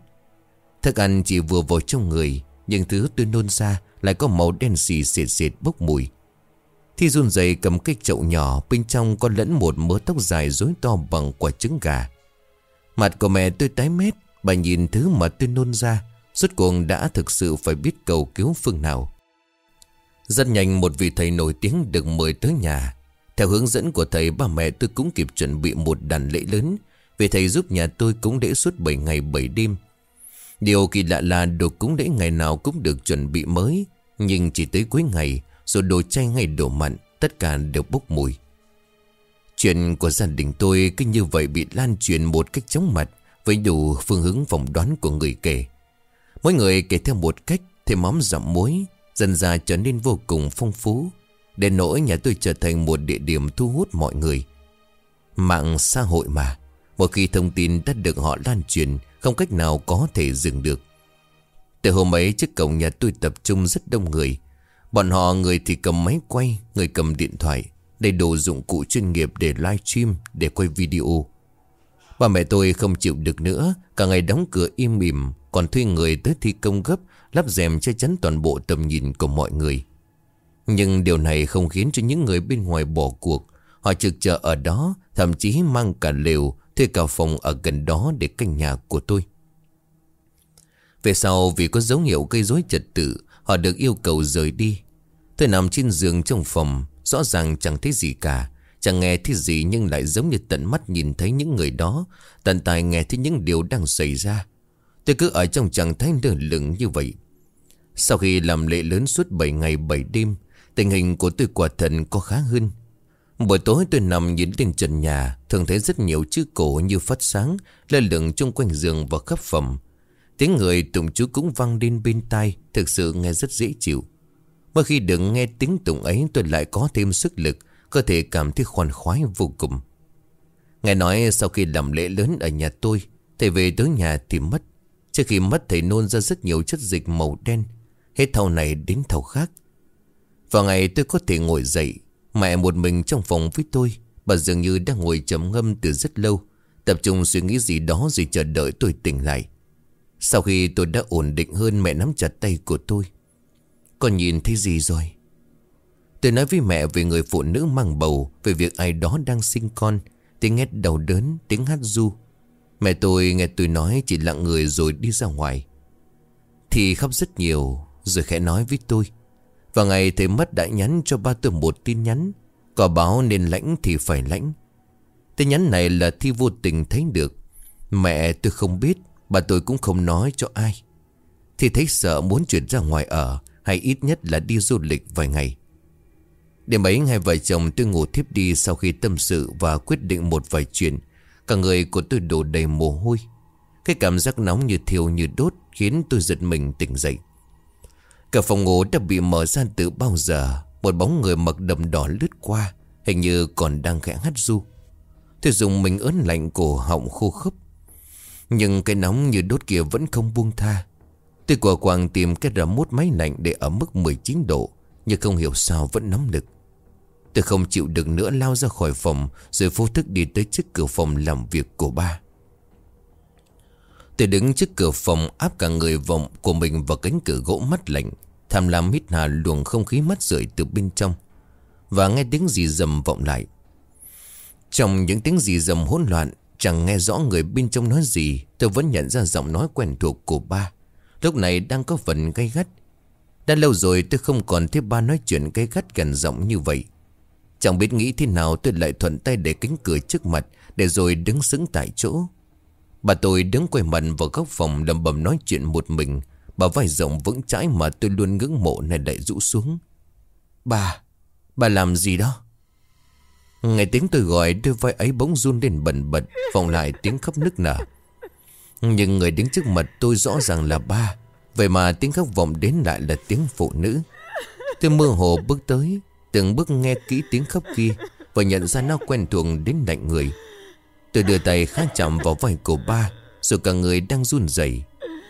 S1: Thức ăn chỉ vừa vào trong người, Nhưng thứ tôi nôn ra Lại có màu đen xì xịt xịt bốc mùi. Thi run rẩy cầm cái chậu nhỏ Bên trong có lẫn một mớ tóc dài rối to bằng quả trứng gà. Mặt của mẹ tôi tái mét, Bà nhìn thứ mà tôi nôn ra, Suốt cuộc đã thực sự phải biết cầu cứu phương nào. Rất nhanh một vị thầy nổi tiếng được mời tới nhà. Theo hướng dẫn của thầy, ba mẹ tôi cũng kịp chuẩn bị một đàn lễ lớn. Vì thầy giúp nhà tôi cúng lễ suốt 7 ngày 7 đêm. Điều kỳ lạ là đồ cúng lễ ngày nào cũng được chuẩn bị mới, Nhưng chỉ tới cuối ngày rồi đồ chay hay đồ mặn, Tất cả đều bốc mùi. Chuyện của gia đình tôi cứ như vậy bị lan truyền một cách chóng mặt Với đủ phương hướng phỏng đoán của người kể. Mỗi người kể theo một cách Thêm mắm dặm muối, Dần ra trở nên vô cùng phong phú Đến nỗi nhà tôi trở thành một địa điểm thu hút mọi người. Mạng xã hội mà, Một khi thông tin đã được họ lan truyền, Không cách nào có thể dừng được. Từ hôm ấy, trước cổng nhà tôi tập trung rất đông người Bọn họ người thì cầm máy quay, Người cầm điện thoại Đầy đủ dụng cụ chuyên nghiệp để live stream Để quay video. Bà mẹ tôi không chịu được nữa, Cả ngày đóng cửa im mỉm, Còn thuê người tới thi công gấp, Lắp rèm che chắn toàn bộ tầm nhìn của mọi người. Nhưng điều này không khiến cho những người bên ngoài bỏ cuộc. Họ trực chờ ở đó, Thậm chí mang cả lều, Thuê cả phòng ở gần đó để canh nhà của tôi. Về sau, vì có dấu hiệu gây rối trật tự Họ được yêu cầu rời đi. Tôi nằm trên giường trong phòng, Rõ ràng chẳng thấy gì cả. Chẳng nghe thấy gì nhưng lại giống như tận mắt nhìn thấy những người đó, Tận tài nghe thấy những điều đang xảy ra. Tôi cứ ở trong trạng thái lơ lửng như vậy. Sau khi làm lễ lớn suốt 7 ngày 7 đêm, Tình hình của tôi quả thần có khá hơn. Buổi tối tôi nằm nhìn lên trần nhà, Thường thấy rất nhiều chữ cổ như phát sáng, Lơ lửng chung quanh giường và khắp phòng. Tiếng người tụng chú cũng vang lên bên tai, Thực sự nghe rất dễ chịu. Mỗi khi được nghe tiếng tụng ấy, tôi lại có thêm sức lực Cơ thể cảm thấy khoan khoái vô cùng. Nghe nói sau khi làm lễ lớn ở nhà tôi, Thầy về tới nhà thì mất. Trước khi mất, thầy nôn ra rất nhiều chất dịch màu đen. Hết thầu này đến thầu khác. Vào ngày tôi có thể ngồi dậy, Mẹ một mình trong phòng với tôi. Bà dường như đang ngồi chấm ngâm từ rất lâu, Tập trung suy nghĩ gì đó rồi chờ đợi tôi tỉnh lại. Sau khi tôi đã ổn định hơn mẹ nắm chặt tay của tôi, Con nhìn thấy gì rồi? Tôi nói với mẹ về người phụ nữ mang bầu, Về việc ai đó đang sinh con. Tiếng hét đầu đớn, Tiếng hát du Mẹ tôi nghe tôi nói chỉ lặng người rồi đi ra ngoài. Thì khóc rất nhiều, Rồi khẽ nói với tôi. Và ngày thầy mất đã nhắn cho ba tôi một tin nhắn. Có báo nên lãnh thì phải lãnh. Tin nhắn này là thi vô tình thấy được. Mẹ tôi không biết. Bà tôi cũng không nói cho ai. Thì thấy sợ muốn chuyển ra ngoài ở, Hay ít nhất là đi du lịch vài ngày. Đêm ấy, hai vợ chồng tôi ngủ thiếp đi Sau khi tâm sự và quyết định một vài chuyện. Cả người của tôi đổ đầy mồ hôi. Cái cảm giác nóng như thiêu như đốt Khiến tôi giật mình tỉnh dậy. Cả phòng ngủ đã bị mở ra từ bao giờ, Một bóng người mặc đầm đỏ lướt qua, Hình như còn đang khẽ hát du Tôi dùng mình ớn lạnh cổ họng khô khốc. Nhưng cái nóng như đốt kia vẫn không buông tha. Tôi quả quàng tìm cái mút máy lạnh để ở mức 19 độ, Nhưng không hiểu sao vẫn nóng lực Tôi không chịu được nữa lao ra khỏi phòng, Rồi vô thức đi tới trước cửa phòng làm việc của ba. Tôi đứng trước cửa phòng áp cả người vọng của mình vào cánh cửa gỗ mắt lạnh, Tham lam hít hà luồng không khí mắt rượi từ bên trong. Và nghe tiếng gì dầm vọng lại. Trong những tiếng gì dầm hỗn loạn Chẳng nghe rõ người bên trong nói gì Tôi vẫn nhận ra giọng nói quen thuộc của ba. Lúc này đang có phần gay gắt. Đã lâu rồi tôi không còn thấy ba nói chuyện gay gắt gần giọng như vậy. Chẳng biết nghĩ thế nào tôi lại thuận tay để cánh cửa trước mặt Để rồi đứng sững tại chỗ. Bà tôi đứng quay mặt vào góc phòng lầm bầm nói chuyện một mình. Bà vai rộng vững chãi mà tôi luôn ngưỡng mộ này lại rũ xuống. Bà, bà làm gì đó? Nghe tiếng tôi gọi, đôi vai ấy bỗng run lên bần bật, Vọng lại tiếng khóc nức nở. Nhưng người đứng trước mặt tôi rõ ràng là ba. Vậy mà tiếng khóc vọng đến lại là tiếng phụ nữ. Tôi mơ hồ bước tới, Từng bước nghe kỹ tiếng khóc kia Và nhận ra nó quen thuộc đến lạnh người. Tôi đưa tay khá chạm vào vai của ba, Rồi cả người đang run rẩy.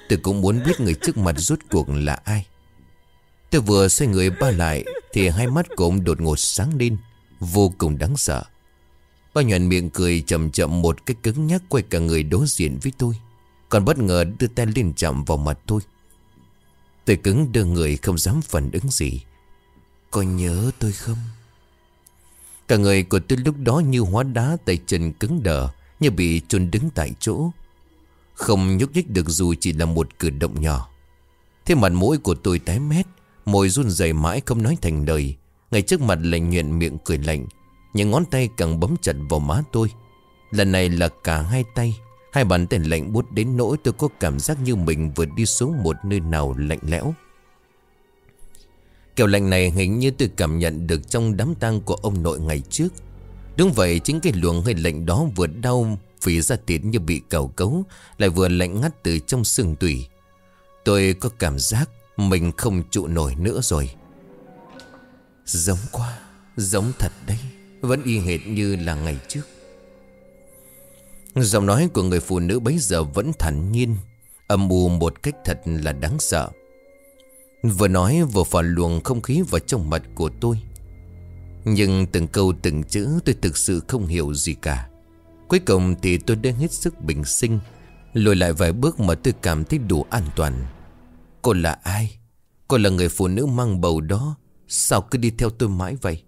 S1: Tôi cũng muốn biết người trước mặt rốt cuộc là ai. Tôi vừa xoay người ba lại, Thì hai mắt của ông đột ngột sáng lên. Vô cùng đáng sợ. Ba nhuận miệng cười chậm chậm một cái cứng nhắc Quay cả người đối diện với tôi. Còn bất ngờ đưa tay lên chạm vào mặt tôi. Tôi cứng đưa người không dám phản ứng gì. Có nhớ tôi không? Cả người của tôi lúc đó như hóa đá tay chân cứng đờ, Như bị chôn đứng tại chỗ. Không nhúc nhích được dù chỉ là một cử động nhỏ. Thế mặt mũi của tôi tái mét, Môi run rẩy mãi không nói thành lời. Ngay trước mặt lạnh nhuện miệng cười lạnh, Những ngón tay càng bấm chặt vào má tôi. Lần này là cả hai tay. Hai bàn tay lạnh bút đến nỗi tôi có cảm giác như mình vừa đi xuống một nơi nào lạnh lẽo. Kiểu lạnh này hình như tôi cảm nhận được trong đám tang của ông nội ngày trước. Đúng vậy, chính cái luồng hơi lạnh đó vừa đau Phỉ ra thịt như bị cào cấu, Lại vừa lạnh ngắt từ trong xương tủy. Tôi có cảm giác mình không trụ nổi nữa rồi. Giống quá, Giống thật đấy, Vẫn y hệt như là ngày trước. Giọng nói của người phụ nữ bấy giờ vẫn thản nhiên, Âm u một cách thật là đáng sợ. Vừa nói vừa phả luồng không khí vào trong mặt của tôi. Nhưng từng câu từng chữ tôi thực sự không hiểu gì cả. Cuối cùng thì tôi đã hết sức bình sinh, Lùi lại vài bước mà tôi cảm thấy đủ an toàn. Cô là ai? Cô là người phụ nữ mang bầu đó Sao cứ đi theo tôi mãi vậy?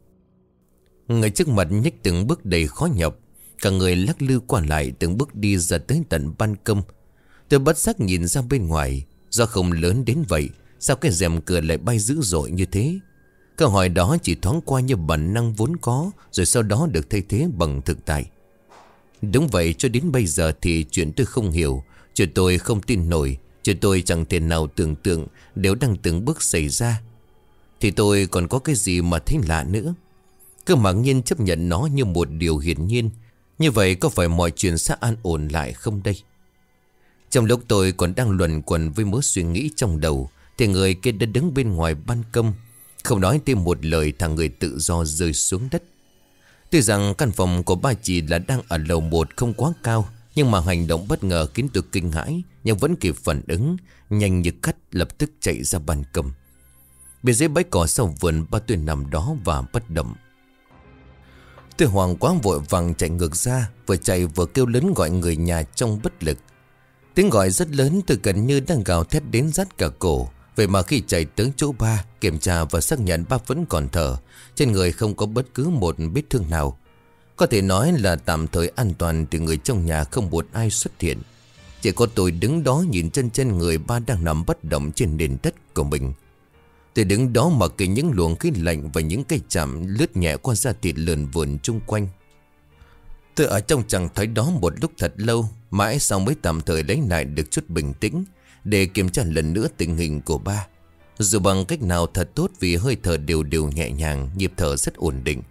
S1: Người trước mặt nhích từng bước đầy khó nhọc. Cả người lắc lư qua lại, từng bước đi ra tới tận ban công. Tôi bất giác nhìn ra bên ngoài. Do không lớn đến vậy, Sao cái rèm cửa lại bay dữ dội như thế? Câu hỏi đó chỉ thoáng qua như bản năng vốn có, Rồi sau đó được thay thế bằng thực tại. Đúng vậy, cho đến bây giờ thì chuyện tôi không hiểu, Chuyện tôi không tin nổi, Chuyện tôi chẳng thể nào tưởng tượng Đều đang từng bước xảy ra. Thì tôi còn có cái gì mà thấy lạ nữa? Cứ mặc nhiên chấp nhận nó như một điều hiển nhiên, Như vậy có phải mọi chuyện sẽ an ổn lại không đây? Trong lúc tôi còn đang luẩn quẩn với mớ suy nghĩ trong đầu, Thì người kia đã đứng bên ngoài ban công, Không nói thêm một lời thằng người tự do rơi xuống đất. Tuy rằng căn phòng của ba chị là đang ở lầu một không quá cao, Nhưng mà hành động bất ngờ khiến tôi kinh hãi, Nhưng vẫn kịp phản ứng, Nhanh như cắt lập tức chạy ra ban công. Bên dưới bãi cỏ sau vườn ba tôi nằm đó và bất động. Tôi hoàng quá vội vàng chạy ngược ra, Vừa chạy vừa kêu lớn gọi người nhà trong bất lực. Tiếng gọi rất lớn tôi gần như đang gào thét đến rát cả cổ. Vậy mà khi chạy tới chỗ ba, Kiểm tra và xác nhận ba vẫn còn thở, Trên người không có bất cứ một vết thương nào. Có thể nói là tạm thời an toàn Thì người trong nhà không một ai xuất hiện. Chỉ có tôi đứng đó nhìn chân chân người ba đang nằm bất động trên nền đất của mình. Tôi đứng đó mà kể những luồng khí lạnh Và những cây chạm lướt nhẹ qua da thịt lườn vườn chung quanh. Tôi ở trong trạng thái đó một lúc thật lâu, Mãi sau mới tạm thời lấy lại được chút bình tĩnh Để kiểm tra lần nữa tình hình của ba. Dù bằng cách nào thật tốt vì hơi thở đều đều nhẹ nhàng, Nhịp thở rất ổn định.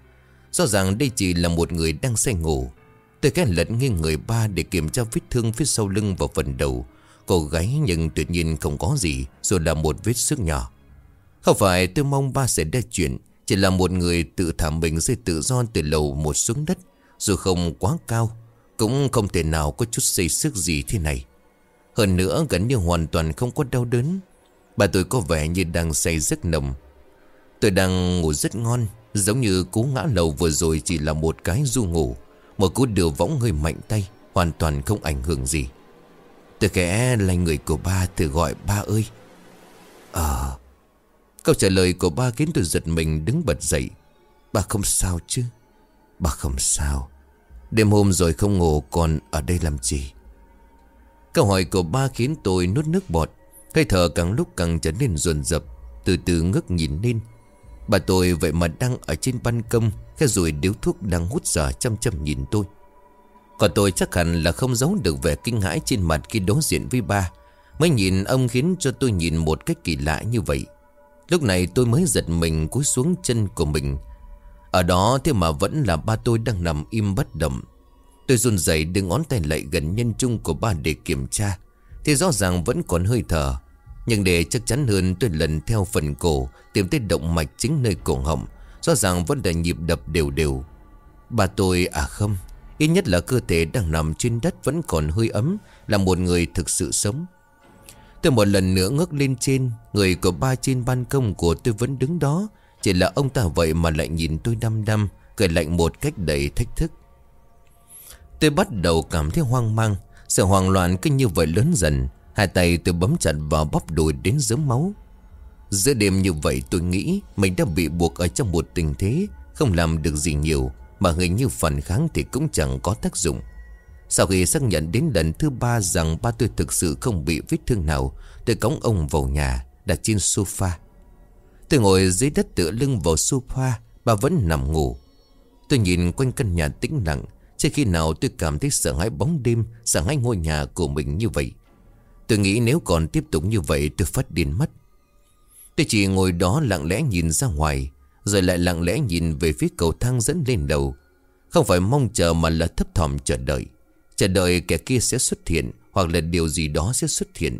S1: Do rằng đây chỉ là một người đang say ngủ. Tôi khẽ lật nghiêng người ba để kiểm tra vết thương phía sau lưng và phần đầu. Cô gái nhưng tuyệt nhiên không có gì Rồi là một vết sức nhỏ. Không phải tôi mong ba sẽ đe chuyện, Chỉ là một người tự thả mình rơi tự do từ lầu một xuống đất. Dù không quá cao, Cũng không thể nào có chút xây sức gì thế này. Hơn nữa, gần như hoàn toàn không có đau đớn. Bà tôi có vẻ như đang say rất nồng. Tôi đang ngủ rất ngon, Giống như cú ngã lầu vừa rồi chỉ là một cái du ngủ, Một cú đưa võng hơi mạnh tay, Hoàn toàn không ảnh hưởng gì. Tôi khẽ lay người của ba thử gọi, ba ơi. Ờ Câu trả lời của ba khiến tôi giật mình đứng bật dậy. Bà không sao chứ? Bà không sao. Đêm hôm rồi không ngủ, còn ở đây làm gì? Câu hỏi của ba khiến tôi nuốt nước bọt. Hơi thở càng lúc càng trở nên ruồn rập Từ từ ngước nhìn lên. Bà tôi vậy mà đang ở trên ban công Cái rồi điếu thuốc đang hút dở chăm chăm nhìn tôi. Còn tôi chắc hẳn là không giấu được vẻ kinh hãi trên mặt khi đối diện với ba, Mới nhìn ông khiến cho tôi nhìn một cách kỳ lạ như vậy. Lúc này tôi mới giật mình cúi xuống chân của mình. Ở đó thế mà vẫn là ba tôi đang nằm im bất động. Tôi run rẩy đưa ngón tay lại gần nhân trung của ba để kiểm tra. Thì rõ ràng vẫn còn hơi thở. Nhưng để chắc chắn hơn, tôi lần theo phần cổ, Tìm tới động mạch chính nơi cổ họng. Rõ ràng vẫn là nhịp đập đều đều. Bà tôi à không, Ít nhất là cơ thể đang nằm trên đất vẫn còn hơi ấm, Là một người thực sự sống. Tôi một lần nữa ngước lên trên, Người của ba trên ban công của tôi vẫn đứng đó. Chỉ là ông ta vậy mà lại nhìn tôi đăm đăm, Cười lạnh một cách đầy thách thức. Tôi bắt đầu cảm thấy hoang mang, Sự hoang loạn cứ như vậy lớn dần. Hai tay tôi bấm chặt vào bắp đùi đến dớm máu. Giữa đêm như vậy tôi nghĩ Mình đã bị buộc ở trong một tình thế, Không làm được gì nhiều, Mà hình như phản kháng thì cũng chẳng có tác dụng. Sau khi xác nhận đến lần thứ ba Rằng ba tôi thực sự không bị vết thương nào, Tôi cõng ông vào nhà, Đặt trên sofa. Tôi ngồi dưới đất tựa lưng vào sofa, Bà vẫn nằm ngủ. Tôi nhìn quanh căn nhà tĩnh lặng, chưa khi nào tôi cảm thấy sợ hãi bóng đêm, Sợ hãi ngôi nhà của mình như vậy. Tôi nghĩ nếu còn tiếp tục như vậy, Tôi phát điên mất. Tôi chỉ ngồi đó lặng lẽ nhìn ra ngoài, Rồi lại lặng lẽ nhìn về phía cầu thang dẫn lên đầu Không phải mong chờ mà là thấp thỏm chờ đợi. Chờ đợi kẻ kia sẽ xuất hiện, Hoặc là điều gì đó sẽ xuất hiện.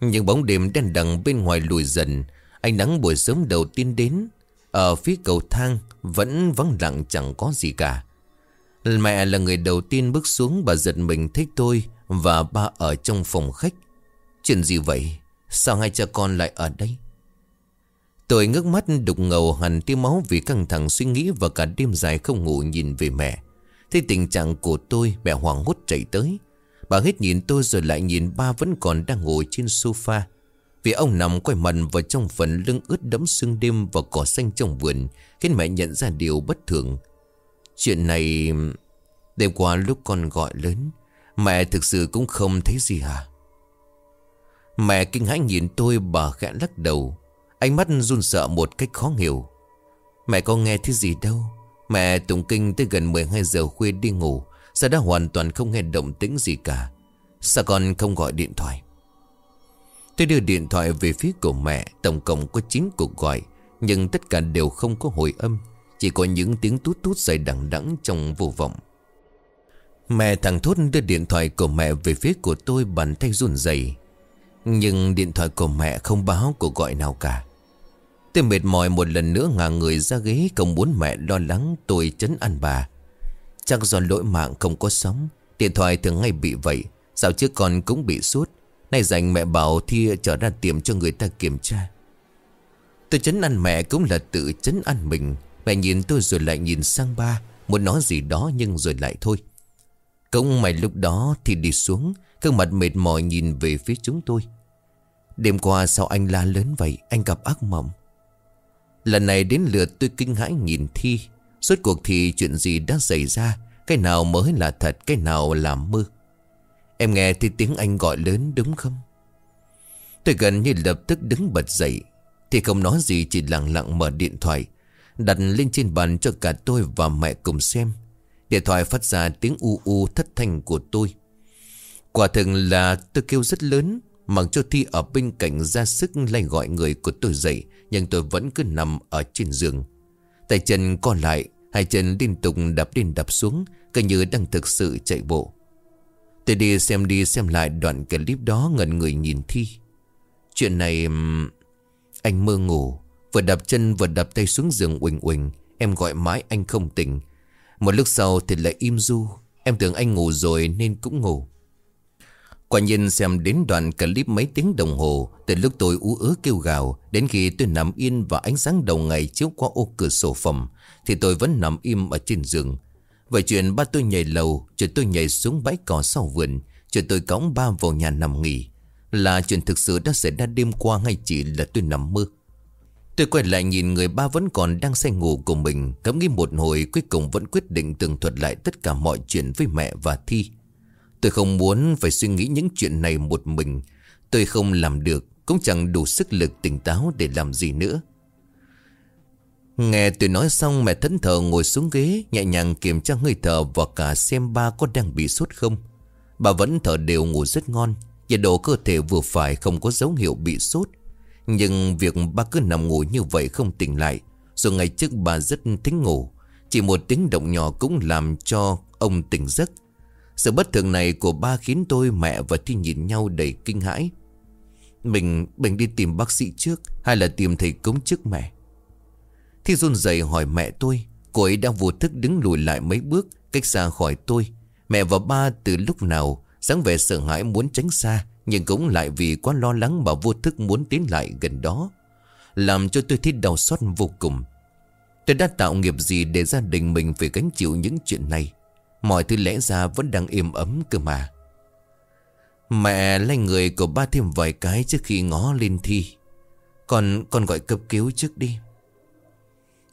S1: Những bóng đêm đen đằng bên ngoài lùi dần, Ánh nắng buổi sớm đầu tiên đến, Ở phía cầu thang Vẫn vắng lặng chẳng có gì cả. Mẹ là người đầu tiên bước xuống, bà giật mình thích tôi Và ba ở trong phòng khách. Chuyện gì vậy? Sao hai cha con lại ở đây? Tôi ngước mắt đục ngầu hẳn tiêu máu Vì căng thẳng suy nghĩ Và cả đêm dài không ngủ nhìn về mẹ. Thấy tình trạng của tôi, Mẹ hoảng hốt chạy tới. Bà hết nhìn tôi rồi lại nhìn ba vẫn còn đang ngồi trên sofa. Vì ông nằm quay mặt vào trong phần lưng ướt đẫm sương đêm Và cỏ xanh trong vườn, Khiến mẹ nhận ra điều bất thường. Chuyện này, Đêm qua lúc con gọi lớn, Mẹ thực sự cũng không thấy gì hả? Mẹ kinh hãi nhìn tôi, bà khẽ lắc đầu. Ánh mắt run sợ một cách khó hiểu. Mẹ có nghe thấy gì đâu. Mẹ tụng kinh tới gần 12 giờ khuya đi ngủ Sao đã hoàn toàn không nghe động tĩnh gì cả. Sao con không gọi điện thoại. Tôi đưa điện thoại về phía của mẹ, Tổng cộng có 9 cuộc gọi, Nhưng tất cả đều không có hồi âm. Chỉ có những tiếng tút tút dài đằng đẵng trong vô vọng. Mẹ thằng thốt đưa điện thoại của mẹ về phía của tôi bàn tay run rẩy. Nhưng điện thoại của mẹ không báo cuộc gọi nào cả. Tôi mệt mỏi một lần nữa ngả người ra ghế, Không muốn mẹ lo lắng, tôi chấn ăn bà. Chắc do lỗi mạng không có sóng, Điện thoại thường ngay bị vậy. Sao trước con cũng bị suốt Nay dành mẹ bảo Thi trở ra tiệm cho người ta kiểm tra. Tôi chấn ăn mẹ cũng là tự chấn ăn mình. Mẹ nhìn tôi rồi lại nhìn sang ba. Muốn nói gì đó nhưng rồi lại thôi. Cũng mày lúc đó thì đi xuống Cương mặt mệt mỏi nhìn về phía chúng tôi. Đêm qua sao anh la lớn vậy? Anh gặp ác mộng. Lần này đến lượt tôi kinh hãi nhìn Thi. Suốt cuộc thì chuyện gì đã xảy ra? Cái nào mới là thật, Cái nào là mơ? Em nghe thì tiếng anh gọi lớn, đúng không? Tôi gần như lập tức đứng bật dậy. Thì không nói gì, chỉ lặng lặng mở điện thoại, Đặt lên trên bàn cho cả tôi và mẹ cùng xem. Điện thoại phát ra tiếng u u thất thanh của tôi. Quả thực là tôi kêu rất lớn. Mặc cho Thi ở bên cạnh ra sức lay gọi người của tôi dậy, Nhưng tôi vẫn cứ nằm ở trên giường. Tay chân co lại, Hai chân liên tục đập lên đập xuống Cứ như đang thực sự chạy bộ. Tôi đi xem đi xem lại đoạn clip đó ngẩn người nhìn Thi. Chuyện này Anh mơ ngủ, Vừa đập chân vừa đập tay xuống giường uỳnh uỳnh, Em gọi mãi anh không tỉnh. Một lúc sau thì lại im du Em tưởng anh ngủ rồi nên cũng ngủ. Quả nhiên xem đến đoạn clip mấy tiếng đồng hồ, Từ lúc tôi ú ớ kêu gào, Đến khi tôi nằm yên và ánh sáng đầu ngày chiếu qua ô cửa sổ phòng, Thì tôi vẫn nằm im ở trên giường. Vậy chuyện ba tôi nhảy lầu, Chuyện tôi nhảy xuống bãi cỏ sau vườn, Chuyện tôi cõng ba vào nhà nằm nghỉ, Là chuyện thực sự đã xảy ra đêm qua hay chỉ là tôi nằm mơ. Tôi quay lại nhìn người ba vẫn còn đang say ngủ của mình Cấm nghĩ một hồi cuối cùng vẫn quyết định tường thuật lại tất cả mọi chuyện với mẹ và Thi. Tôi không muốn phải suy nghĩ những chuyện này một mình. Tôi không làm được, Cũng chẳng đủ sức lực tỉnh táo để làm gì nữa. Nghe tôi nói xong, mẹ thẫn thờ ngồi xuống ghế, Nhẹ nhàng kiểm tra hơi thở và cả xem ba có đang bị sốt không. Bà vẫn thở đều ngủ rất ngon, Nhiệt độ cơ thể vừa phải không có dấu hiệu bị sốt. Nhưng việc ba cứ nằm ngủ như vậy không tỉnh lại, Rồi ngày trước bà rất thích ngủ. Chỉ một tiếng động nhỏ cũng làm cho ông tỉnh giấc. Sự bất thường này của ba khiến tôi mẹ và Thi nhìn nhau đầy kinh hãi. Mình, mình đi tìm bác sĩ trước Hay là tìm thầy cúng trước mẹ? Thi run rẩy hỏi mẹ tôi. Cô ấy đang vô thức đứng lùi lại mấy bước Cách xa khỏi tôi. Mẹ và ba từ lúc nào dáng vẻ sợ hãi muốn tránh xa Nhưng cũng lại vì quá lo lắng mà vô thức muốn tiến lại gần đó Làm cho tôi thấy đau xót vô cùng. Tôi đã tạo nghiệp gì để gia đình mình phải gánh chịu những chuyện này? Mọi thứ lẽ ra vẫn đang êm ấm cơ mà. Mẹ lấy người của ba thêm vài cái trước khi ngó lên thi. Còn con gọi cấp cứu trước đi.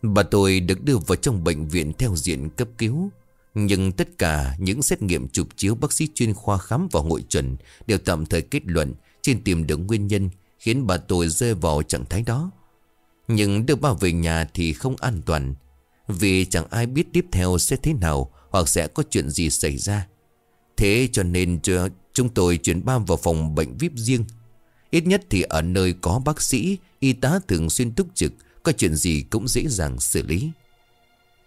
S1: Bà tôi được đưa vào trong bệnh viện theo diện cấp cứu. Nhưng tất cả những xét nghiệm chụp chiếu bác sĩ chuyên khoa khám và hội chuẩn Đều tạm thời kết luận trên tìm được nguyên nhân Khiến bà tôi rơi vào trạng thái đó. Nhưng đưa bà về nhà thì không an toàn, Vì chẳng ai biết tiếp theo sẽ thế nào hoặc sẽ có chuyện gì xảy ra. Thế cho nên cho chúng tôi chuyển ba vào phòng bệnh VIP riêng. Ít nhất thì ở nơi có bác sĩ, Y tá thường xuyên túc trực, có chuyện gì cũng dễ dàng xử lý.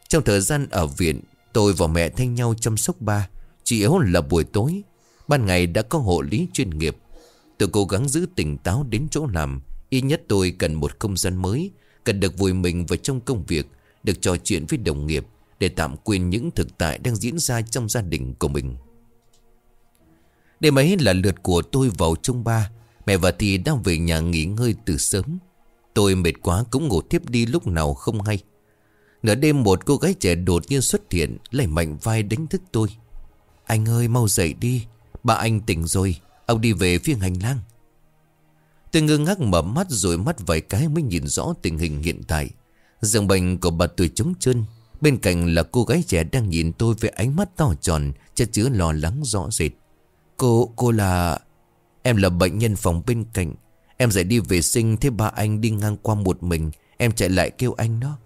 S1: Trong thời gian ở viện, Tôi và mẹ thay nhau chăm sóc ba. Chỉ yếu là buổi tối, Ban ngày đã có hộ lý chuyên nghiệp. Tôi cố gắng giữ tỉnh táo đến chỗ làm. Ít nhất tôi cần một không gian mới, Cần được vùi mình vào trong công việc, Được trò chuyện với đồng nghiệp. Để tạm quên những thực tại đang diễn ra trong gia đình của mình. Đêm ấy là lượt của tôi vào trung ba, Mẹ và Thì đang về nhà nghỉ ngơi từ sớm. Tôi mệt quá cũng ngủ tiếp đi lúc nào không hay. Nửa đêm một cô gái trẻ đột nhiên xuất hiện, Lấy mạnh vai đánh thức tôi. Anh ơi, mau dậy đi Bà anh tỉnh rồi, Ông đi về phía hành lang. Tôi ngơ ngác mở mắt rồi mắt vài cái mới nhìn rõ tình hình hiện tại. Giường bệnh của bà tôi trống chân Bên cạnh là cô gái trẻ đang nhìn tôi với ánh mắt to tròn Chất chứa lo lắng rõ rệt. Cô, cô là... Em là bệnh nhân phòng bên cạnh. Em dậy đi vệ sinh Thế ba anh đi ngang qua một mình. Em chạy lại kêu anh đó.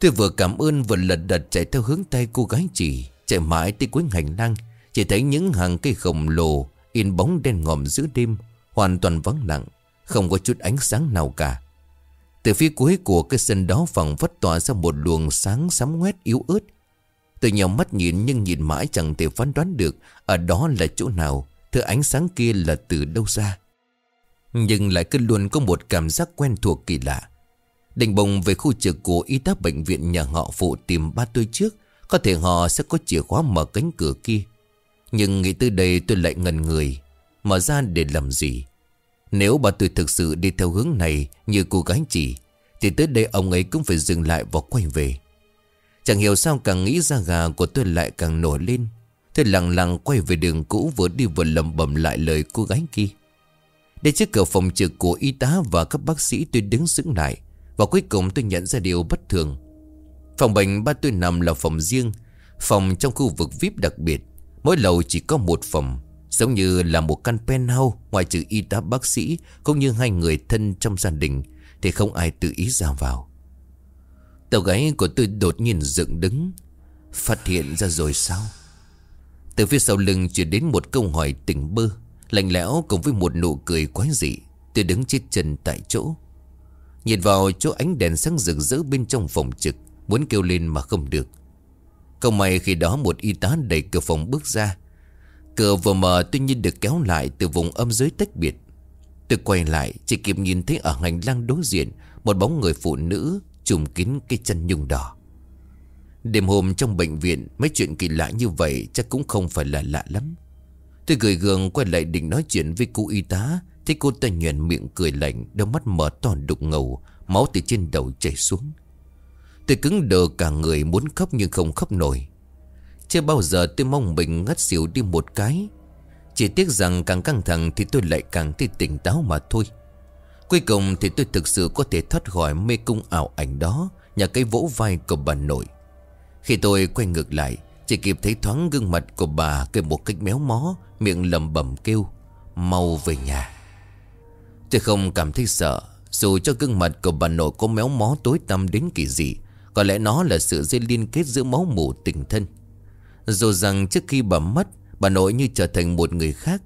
S1: Tôi vừa cảm ơn vừa lật đật chạy theo hướng tay cô gái chỉ Chạy mãi tới cuối hành lang Chỉ thấy những hàng cây khổng lồ In bóng đen ngòm giữa đêm Hoàn toàn vắng lặng Không có chút ánh sáng nào cả. Từ phía cuối của cái sân đó phẳng vất tỏa ra một luồng sáng sắm ngoét yếu ớt. Tôi nhau mắt nhìn nhưng nhìn mãi chẳng thể phán đoán được Ở đó là chỗ nào. Thứ ánh sáng kia là từ đâu ra? Nhưng lại cứ luôn có một cảm giác quen thuộc kỳ lạ. Định bồng về khu trực của y tá bệnh viện nhà họ phụ tìm ba tôi trước. Có thể họ sẽ có chìa khóa mở cánh cửa kia. Nhưng nghĩ từ đây tôi lại ngần người. Mở ra để làm gì? Nếu bà tôi thực sự đi theo hướng này Như cô gái chỉ, Thì tới đây ông ấy cũng phải dừng lại và quay về. Chẳng hiểu sao càng nghĩ ra gà của tôi lại càng nổi lên. Tôi lặng lặng quay về đường cũ vừa đi vừa lầm bầm lại lời cô gái kia. Đến trước cửa phòng trực của y tá và các bác sĩ tôi đứng sững lại, Và cuối cùng tôi nhận ra điều bất thường. Phòng bệnh ba tôi nằm là phòng riêng, Phòng trong khu vực VIP đặc biệt, Mỗi lầu chỉ có một phòng. Giống như là một căn penthouse Ngoài trừ y tá bác sĩ Cũng như hai người thân trong gia đình, Thì không ai tự ý ra vào. Tàu gáy của tôi đột nhiên dựng đứng, Phát hiện ra rồi sao? Từ phía sau lưng chuyển đến một câu hỏi tỉnh bơ, Lạnh lẽo cùng với một nụ cười quái dị. Tôi đứng chết chân tại chỗ. Nhìn vào chỗ ánh đèn sáng rực rỡ bên trong phòng trực, Muốn kêu lên mà không được. Không may khi đó một y tá đẩy cửa phòng bước ra Cửa vừa mở tuy nhiên được kéo lại từ vùng âm giới tách biệt. Tôi quay lại, chỉ kịp nhìn thấy ở hành lang đối diện, Một bóng người phụ nữ trùm kín cái chân nhung đỏ. Đêm hôm trong bệnh viện, Mấy chuyện kỳ lạ như vậy chắc cũng không phải là lạ lắm. Tôi gửi gường quay lại định nói chuyện với cô y tá, Thấy cô ta nhuền miệng cười lạnh, Đôi mắt mở to đục ngầu, Máu từ trên đầu chảy xuống. Tôi cứng đờ cả người, muốn khóc nhưng không khóc nổi. Chưa bao giờ tôi mong mình ngất xỉu đi một cái. Chỉ tiếc rằng càng căng thẳng Thì tôi lại càng thấy tỉnh táo mà thôi. Cuối cùng thì tôi thực sự có thể thoát khỏi mê cung ảo ảnh đó Nhà cây vỗ vai của bà nội. Khi tôi quay ngược lại, Chỉ kịp thấy thoáng gương mặt của bà Kêu một cách méo mó, Miệng lầm bẩm kêu, Mau về nhà. Tôi không cảm thấy sợ, Dù cho gương mặt của bà nội có méo mó tối tăm đến kỳ dị, Có lẽ nó là sự dây liên kết giữa máu mủ tình thân. Dù rằng trước khi bà mất, Bà nội như trở thành một người khác.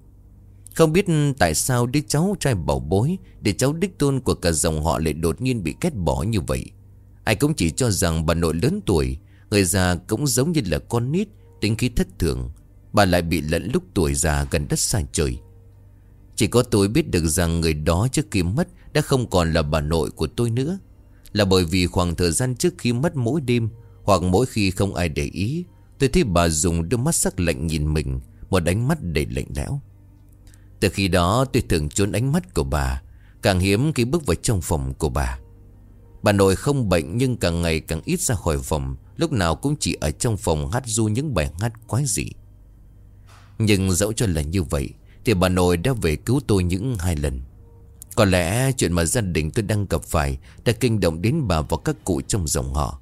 S1: Không biết tại sao đứa cháu trai bảo bối Để cháu đích tôn của cả dòng họ lại đột nhiên bị kết bỏ như vậy. Ai cũng chỉ cho rằng bà nội lớn tuổi, Người già cũng giống như là con nít, Tính khí thất thường. Bà lại bị lẫn lúc tuổi già gần đất xa trời. Chỉ có tôi biết được rằng người đó trước khi mất Đã không còn là bà nội của tôi nữa. Là bởi vì khoảng thời gian trước khi mất mỗi đêm, Hoặc mỗi khi không ai để ý Tôi thấy bà dùng đôi mắt sắc lạnh nhìn mình, Một ánh mắt đầy lạnh lẽo. Từ khi đó, tôi thường trốn ánh mắt của bà, Càng hiếm khi bước vào trong phòng của bà. Bà nội không bệnh nhưng càng ngày càng ít ra khỏi phòng, Lúc nào cũng chỉ ở trong phòng hát du những bài hát quái dị. Nhưng dẫu cho là như vậy, Thì bà nội đã về cứu tôi những hai lần. Có lẽ chuyện mà gia đình tôi đang gặp phải Đã kinh động đến bà và các cụ trong dòng họ.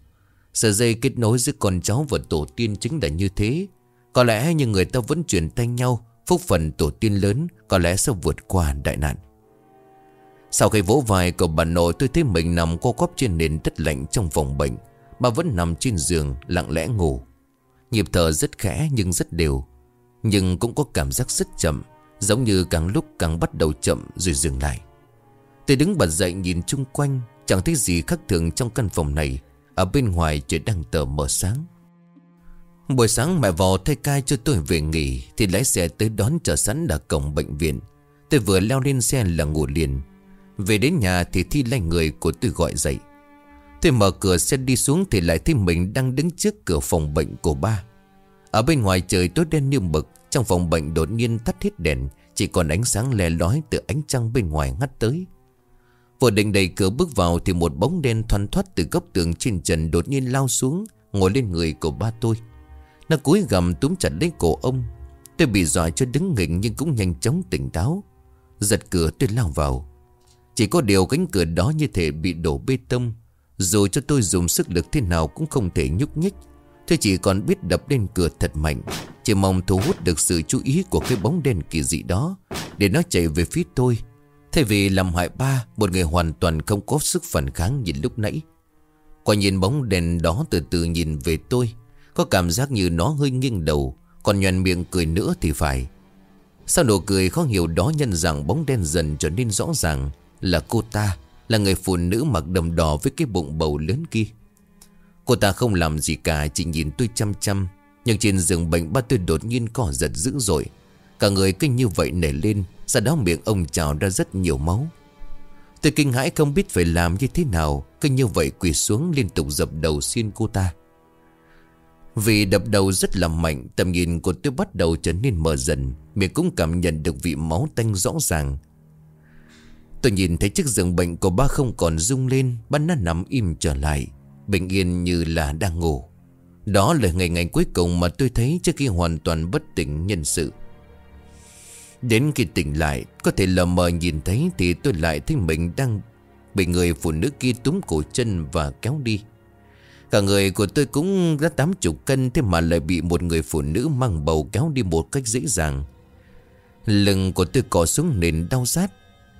S1: Sợi dây kết nối giữa con cháu và tổ tiên chính là như thế. Có lẽ như người ta vẫn truyền tay nhau, Phúc phần tổ tiên lớn, Có lẽ sẽ vượt qua đại nạn. Sau khi vỗ vai của bà nội, Tôi thấy mình nằm co quắp trên nền đất lạnh trong phòng bệnh. Bà vẫn nằm trên giường, lặng lẽ ngủ. Nhịp thở rất khẽ nhưng rất đều, Nhưng cũng có cảm giác rất chậm, Giống như càng lúc càng bắt đầu chậm rồi dừng lại. Tôi đứng bật dậy nhìn chung quanh, Chẳng thấy gì khác thường trong căn phòng này. Ở bên ngoài trời đang tờ mờ sáng Buổi sáng mẹ vò thay cai cho tôi về nghỉ Thì lái xe tới đón chờ sẵn ở cổng bệnh viện Tôi vừa leo lên xe là ngủ liền Về đến nhà thì Thi lanh người của tôi gọi dậy Tôi mở cửa xe đi xuống thì lại thấy mình đang đứng trước cửa phòng bệnh của ba. Ở bên ngoài trời tối đen như mực, trong phòng bệnh đột nhiên tắt hết đèn, chỉ còn ánh sáng lè lói từ ánh trăng bên ngoài ngắt tới. Vừa định đẩy cửa bước vào thì một bóng đen thoăn thoát từ góc tường trên trần đột nhiên lao xuống, ngồi lên người của ba tôi. Nó cúi gầm túm chặt lấy cổ ông. Tôi bị dọa cho đứng nghịch nhưng cũng nhanh chóng tỉnh táo. Giật cửa tôi lao vào. Chỉ có điều cánh cửa đó như thể bị đổ bê tông dù cho tôi dùng sức lực thế nào cũng không thể nhúc nhích Tôi chỉ còn biết đập lên cửa thật mạnh Chỉ mong thu hút được sự chú ý của cái bóng đen kỳ dị đó Để nó chạy về phía tôi Thay vì làm hại ba, Một người hoàn toàn không có sức phản kháng nhìn lúc nãy. Quả nhìn bóng đèn đó từ từ nhìn về tôi, Có cảm giác như nó hơi nghiêng đầu, Còn nhoàn miệng cười nữa thì phải. Sau nụ cười khó hiểu đó nhân rằng bóng đen dần trở nên rõ ràng Là cô ta, là người phụ nữ mặc đầm đỏ với cái bụng bầu lớn kia. Cô ta không làm gì cả, Chỉ nhìn tôi chăm chăm, Nhưng trên giường bệnh ba tôi đột nhiên cỏ giật dữ dội. Cả người kinh như vậy nảy lên, Sau đó miệng ông trào ra rất nhiều máu. Tôi kinh hãi không biết phải làm như thế nào Cứ như vậy quỳ xuống liên tục dập đầu xin cô ta. Vì đập đầu rất là mạnh, Tầm nhìn của tôi bắt đầu trở nên mờ dần, Miệng cũng cảm nhận được vị máu tanh rõ ràng. Tôi nhìn thấy chiếc giường bệnh của ba không còn rung lên, Ba nó nằm im trở lại, Bình yên như là đang ngủ. Đó là ngày ngày cuối cùng mà tôi thấy Trước khi hoàn toàn bất tỉnh nhân sự. Đến khi tỉnh lại, Có thể lờ mờ nhìn thấy Thì tôi lại thấy mình đang Bị người phụ nữ kia túm cổ chân và kéo đi. Cả người của tôi cũng đã tám chục cân, Thế mà lại bị một người phụ nữ mang bầu kéo đi một cách dễ dàng. Lưng của tôi cỏ xuống nền đau rát.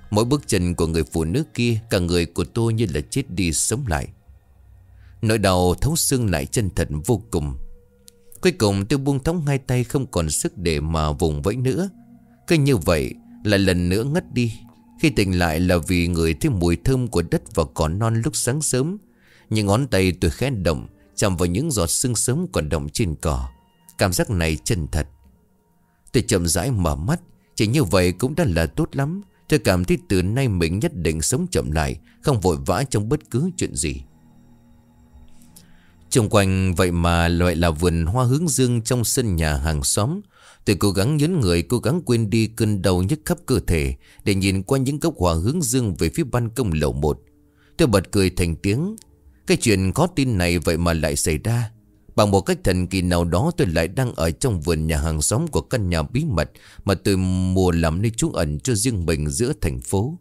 S1: Mỗi bước chân của người phụ nữ kia, Cả người của tôi như là chết đi sống lại. Nỗi đau thấu xương lại chân thật vô cùng. Cuối cùng tôi buông thóng hai tay Không còn sức để mà vùng vẫy nữa. Cứ như vậy là lần nữa ngất đi. Khi tỉnh lại là vì người thấy mùi thơm của đất Và cỏ non lúc sáng sớm. Những ngón tay tôi khẽ động, Chạm vào những giọt sương sớm còn động trên cỏ. Cảm giác này chân thật. Tôi chậm rãi mở mắt, Chỉ như vậy cũng đã là tốt lắm. Tôi cảm thấy từ nay mình nhất định sống chậm lại, Không vội vã trong bất cứ chuyện gì. Xung quanh vậy mà loại là vườn hoa hướng dương trong sân nhà hàng xóm. Tôi cố gắng nhấn người, cố gắng quên đi cơn đau nhức khắp cơ thể, Để nhìn qua những góc hoa hướng dương về phía ban công lầu một Tôi bật cười thành tiếng Cái chuyện khó tin này vậy mà lại xảy ra Bằng một cách thần kỳ nào đó, tôi lại đang ở trong vườn nhà hàng xóm của căn nhà bí mật mà tôi mua làm nơi trú ẩn cho riêng mình giữa thành phố.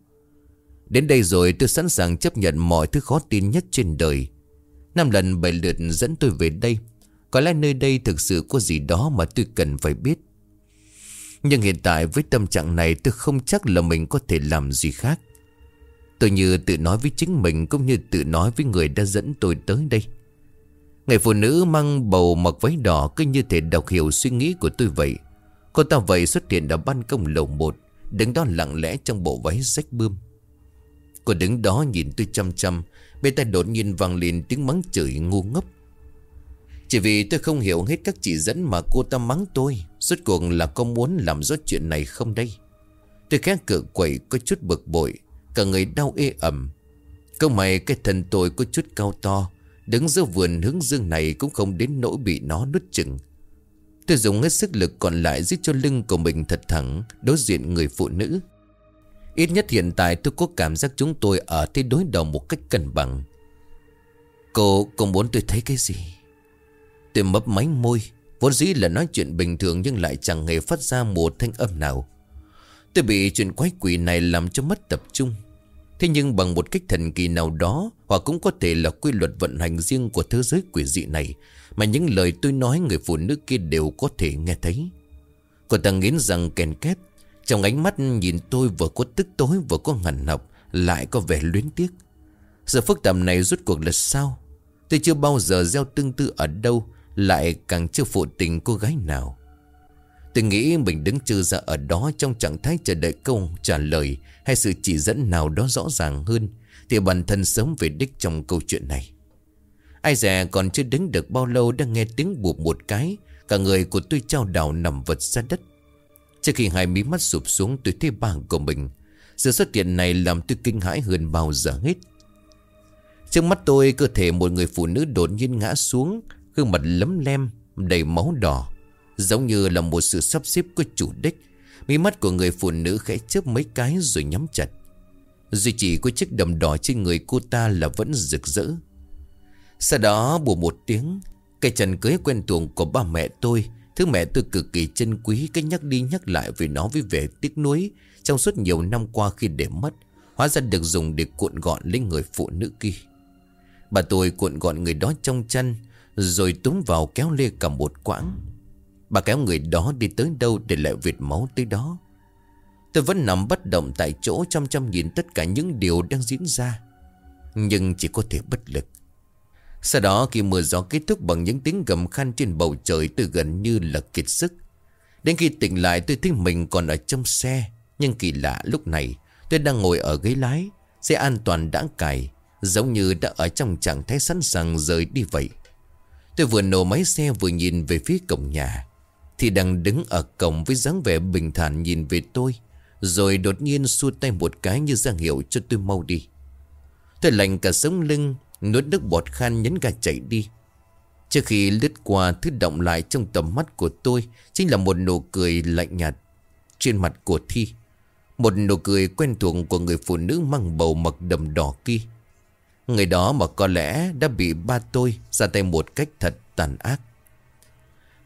S1: Đến đây rồi, tôi sẵn sàng chấp nhận mọi thứ khó tin nhất trên đời. Năm lần bảy lượt dẫn tôi về đây. Có lẽ nơi đây thực sự có gì đó mà tôi cần phải biết. Nhưng hiện tại với tâm trạng này tôi không chắc là mình có thể làm gì khác. Tôi như tự nói với chính mình cũng như tự nói với người đã dẫn tôi tới đây. Người phụ nữ mang bầu mặc váy đỏ cứ như thể đọc hiểu suy nghĩ của tôi vậy. Cô ta vậy xuất hiện ở ban công lầu một, Đứng đó lặng lẽ trong bộ váy rách bươm Cô đứng đó nhìn tôi chăm chăm Bên tai đột nhiên vang lên tiếng mắng chửi ngu ngốc Chỉ vì tôi không hiểu hết các chỉ dẫn mà cô ta mắng tôi Rốt cuộc là có muốn làm rốt chuyện này không đây? Tôi khẽ cự quẩy có chút bực bội Cả người đau ê ẩm. Câu mày cái thân tôi có chút cao to Đứng giữa vườn hướng dương này Cũng không đến nỗi bị nó nuốt chừng Tôi dùng hết sức lực còn lại Giết cho lưng của mình thật thẳng Đối diện người phụ nữ. Ít nhất hiện tại tôi có cảm giác chúng tôi Ở thế đối đầu một cách cân bằng. Cô, cô muốn tôi thấy cái gì? Tôi mấp máy môi Vốn dĩ là nói chuyện bình thường Nhưng lại chẳng hề phát ra một thanh âm nào. Tôi bị chuyện quái quỷ này làm cho mất tập trung. Thế nhưng bằng một cách thần kỳ nào đó Hoặc cũng có thể là quy luật vận hành riêng của thế giới quỷ dị này, Mà những lời tôi nói người phụ nữ kia đều có thể nghe thấy. Cô ta nghiến rằng kèn két, Trong ánh mắt nhìn tôi vừa có tức tối vừa có ngằn học Lại có vẻ luyến tiếc. Sự phức tạp này rút cuộc là sao? Tôi chưa bao giờ gieo tương tư ở đâu lại càng chưa phụ tình cô gái nào Tôi nghĩ mình đứng trừ ra ở đó trong trạng thái chờ đợi câu trả lời hay sự chỉ dẫn nào đó rõ ràng hơn thì bản thân sớm về đích trong câu chuyện này. Ai dè còn chưa đứng được bao lâu đang nghe tiếng bụp một cái, cả người của tôi trao đảo nằm vật ra đất. Trước khi hai mí mắt sụp xuống tôi thấy bảng của mình. Sự xuất hiện này làm tôi kinh hãi hơn bao giờ hết. Trước mắt tôi cơ thể một người phụ nữ đột nhiên ngã xuống, gương mặt lấm lem, đầy máu đỏ. Giống như là một sự sắp xếp có chủ đích. Mí mắt của người phụ nữ khẽ chớp mấy cái rồi nhắm chặt. Duy chỉ có chiếc đầm đỏ trên người cô ta là vẫn rực rỡ. Sau đó bù một tiếng Cây trần cưới quen thuộc của ba mẹ tôi Thứ mẹ tôi cực kỳ trân quý Cách nhắc đi nhắc lại về nó với vẻ tiếc nuối. Trong suốt nhiều năm qua khi để mất Hóa ra được dùng để cuộn gọn lên người phụ nữ kia. Bà tôi cuộn gọn người đó trong chăn rồi túm vào kéo lê cả một quãng. Bà kéo người đó đi tới đâu để lại vệt máu tới đó? Tôi vẫn nằm bất động tại chỗ chăm chăm nhìn tất cả những điều đang diễn ra, Nhưng chỉ có thể bất lực. Sau đó khi mưa gió kết thúc bằng những tiếng gầm khan trên bầu trời, tôi gần như là kiệt sức. Đến khi tỉnh lại, tôi thấy mình còn ở trong xe, Nhưng kỳ lạ lúc này, tôi đang ngồi ở ghế lái, Xe an toàn đã cài, Giống như đã ở trong trạng thái sẵn sàng rời đi vậy. Tôi vừa nổ máy xe vừa nhìn về phía cổng nhà. Thì đang đứng ở cổng với dáng vẻ bình thản nhìn về tôi, Rồi đột nhiên xua tay một cái như ra hiệu cho tôi mau đi. Tôi lạnh cả sống lưng, Nuốt nước bọt khan nhấn ga chạy đi. Trước khi lướt qua thứ động lại trong tầm mắt của tôi, Chính là một nụ cười lạnh nhạt Trên mặt của Thi. Một nụ cười quen thuộc của người phụ nữ mang bầu mặc đầm đỏ kia. Người đó mà có lẽ đã bị ba tôi ra tay một cách thật tàn ác.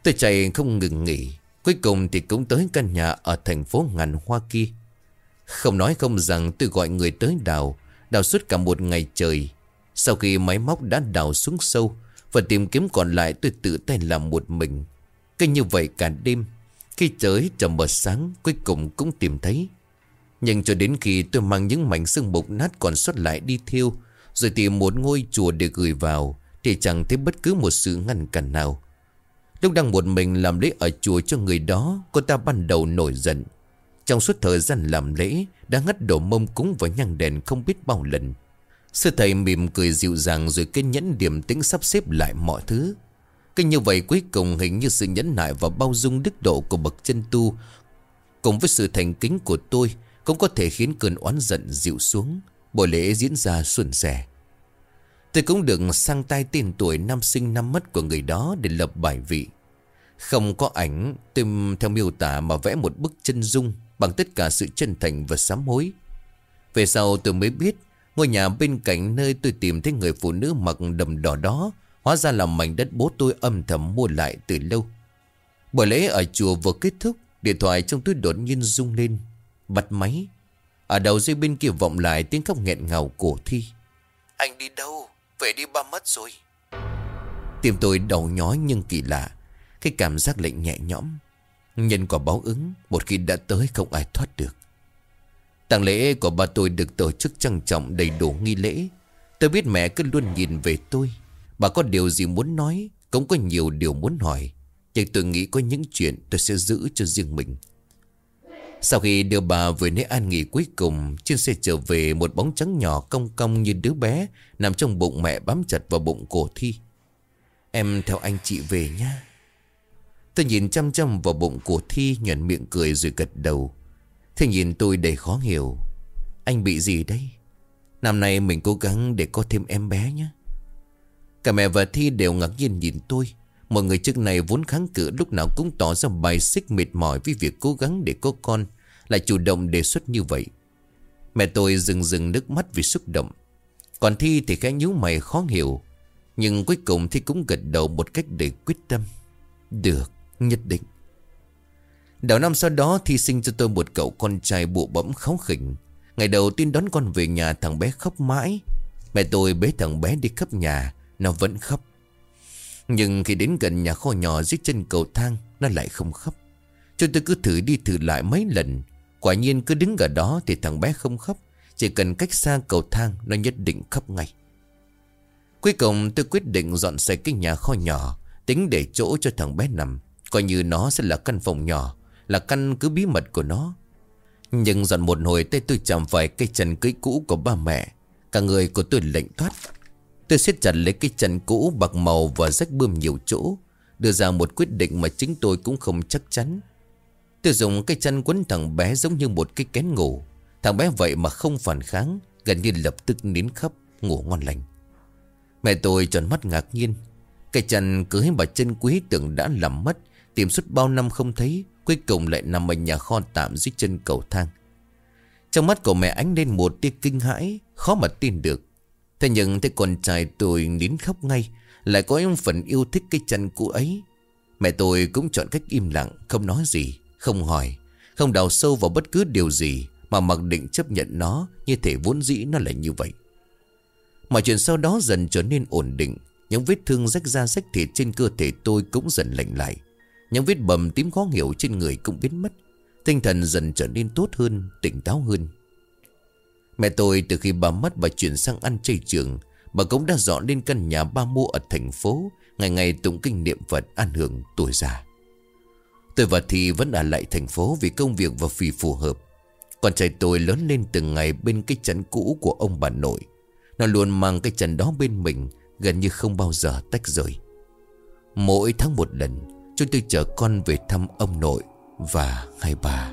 S1: Tôi chạy không ngừng nghỉ, Cuối cùng thì cũng tới căn nhà ở thành phố ngàn hoa kia Không nói không rằng tôi gọi người tới đào Đào suốt cả một ngày trời. Sau khi máy móc đã đào xuống sâu Và tìm kiếm còn lại, tôi tự tay làm một mình. Cứ như vậy cả đêm, Khi trời trầm mờ sáng, Cuối cùng cũng tìm thấy. Nhưng cho đến khi tôi mang những mảnh xương mục nát còn sót lại đi thiêu rồi tìm một ngôi chùa để gửi vào, Thì chẳng thấy bất cứ một sự ngăn cản nào. Lúc đang một mình làm lễ ở chùa cho người đó, Cô ta ban đầu nổi giận. Trong suốt thời gian làm lễ, Đã ngắt đổ mông cúng và nhang đèn không biết bao lần. Sư thầy mỉm cười dịu dàng Rồi kiên nhẫn điểm tính sắp xếp lại mọi thứ. Cứ như vậy cuối cùng hình như sự nhẫn nại và bao dung đức độ của bậc chân tu Cùng với sự thành kính của tôi Cũng có thể khiến cơn oán giận dịu xuống. Buổi lễ diễn ra suôn sẻ Tôi cũng được sang tay tên tuổi năm sinh năm mất của người đó để lập bài vị. Không có ảnh, tôi theo miêu tả mà vẽ một bức chân dung bằng tất cả sự chân thành và sám hối. Về sau tôi mới biết, ngôi nhà bên cạnh nơi tôi tìm thấy người phụ nữ mặc đầm đỏ đó, hóa ra là mảnh đất bố tôi âm thầm mua lại từ lâu. Buổi lễ ở chùa vừa kết thúc, điện thoại trong túi đột nhiên rung lên, bật máy. Ở đầu dây bên kia vọng lại tiếng khóc nghẹn ngào cổ thi. Anh đi đâu? Về đi ba mất rồi. Tim tôi đầu nhói nhưng kỳ lạ Cái cảm giác lạnh nhẹ nhõm. Nhân quả báo ứng Một khi đã tới không ai thoát được. Tàng lễ của ba tôi được tổ chức trang trọng đầy đủ nghi lễ. Tôi biết mẹ cứ luôn nhìn về tôi. Bà có điều gì muốn nói Cũng có nhiều điều muốn hỏi. Nhưng tôi nghĩ có những chuyện tôi sẽ giữ cho riêng mình sau khi đưa bà về nơi an nghỉ cuối cùng Trên xe trở về một bóng trắng nhỏ cong cong như đứa bé, Nằm trong bụng mẹ bám chặt vào bụng cổ Thi. Em theo anh chị về nha. Tôi nhìn chăm chăm vào bụng của Thi nhuận miệng cười rồi gật đầu. Thế nhìn tôi đầy khó hiểu. Anh bị gì đây Năm nay mình cố gắng để có thêm em bé nhé. Cả mẹ và Thi đều ngạc nhiên nhìn tôi. Mọi người trước này vốn kháng cự lúc nào cũng tỏ ra bài xích mệt mỏi với việc cố gắng để có con. Lại chủ động đề xuất như vậy. Mẹ tôi dừng dừng nước mắt vì xúc động. Còn Thi thì khẽ nhíu mày khó hiểu Nhưng cuối cùng Thi cũng gật đầu một cách để quyết tâm. Được, nhất định. Đầu năm sau đó Thi sinh cho tôi một cậu con trai bụ bẫm kháu khỉnh. Ngày đầu tiên đón con về nhà thằng bé khóc mãi. Mẹ tôi bế thằng bé đi khắp nhà Nó vẫn khóc. Nhưng khi đến gần nhà kho nhỏ dưới chân cầu thang Nó lại không khóc. Cho tôi cứ thử đi thử lại mấy lần Quả nhiên cứ đứng ở đó thì thằng bé không khóc, Chỉ cần cách xa cầu thang Nó nhất định khóc ngay. Cuối cùng tôi quyết định dọn sạch cái nhà kho nhỏ, Tính để chỗ cho thằng bé nằm. Coi như nó sẽ là căn phòng nhỏ, Là căn cứ bí mật của nó. Nhưng dọn một hồi tay tôi chạm phải cây chân cưới cũ của ba mẹ. Cả người của tôi lệnh thoát. Tôi siết chặt lấy cái chân cũ bạc màu và rách bươm nhiều chỗ, Đưa ra một quyết định mà chính tôi cũng không chắc chắn. Tôi dùng cái chân quấn thằng bé giống như một cái kén ngủ. Thằng bé vậy mà không phản kháng, Gần như lập tức nín khóc, ngủ ngon lành. Mẹ tôi tròn mắt ngạc nhiên. Cái chân cưới bà chân quý tưởng đã làm mất, Tìm suốt bao năm không thấy, Cuối cùng lại nằm ở nhà kho tạm dưới chân cầu thang. Trong mắt của mẹ ánh lên một tia kinh hãi, Khó mà tin được. Thế nhưng thấy con trai tôi nín khóc ngay, Lại có một phần yêu thích cái chân cũ ấy. Mẹ tôi cũng chọn cách im lặng, Không nói gì. Không hỏi, Không đào sâu vào bất cứ điều gì Mà mặc định chấp nhận nó Như thể vốn dĩ nó là như vậy. Mọi chuyện sau đó dần trở nên ổn định. Những vết thương rách da rách thịt trên cơ thể tôi cũng dần lạnh lại. Những vết bầm tím khó hiểu trên người cũng biến mất. Tinh thần dần trở nên tốt hơn, Tỉnh táo hơn. Mẹ tôi từ khi bà mất bà chuyển sang ăn chay trường. Bà cũng đã dọn lên căn nhà ba mua ở thành phố, Ngày ngày tụng kinh niệm Phật an hưởng tuổi già. Tôi và thi vẫn ở lại thành phố vì công việc và vì phù hợp. Con trai tôi lớn lên từng ngày bên cái chân cũ của ông bà nội. Nó luôn mang cái chân đó bên mình, Gần như không bao giờ tách rời. Mỗi tháng một lần, Chúng tôi chở con về thăm ông nội Và hai bà.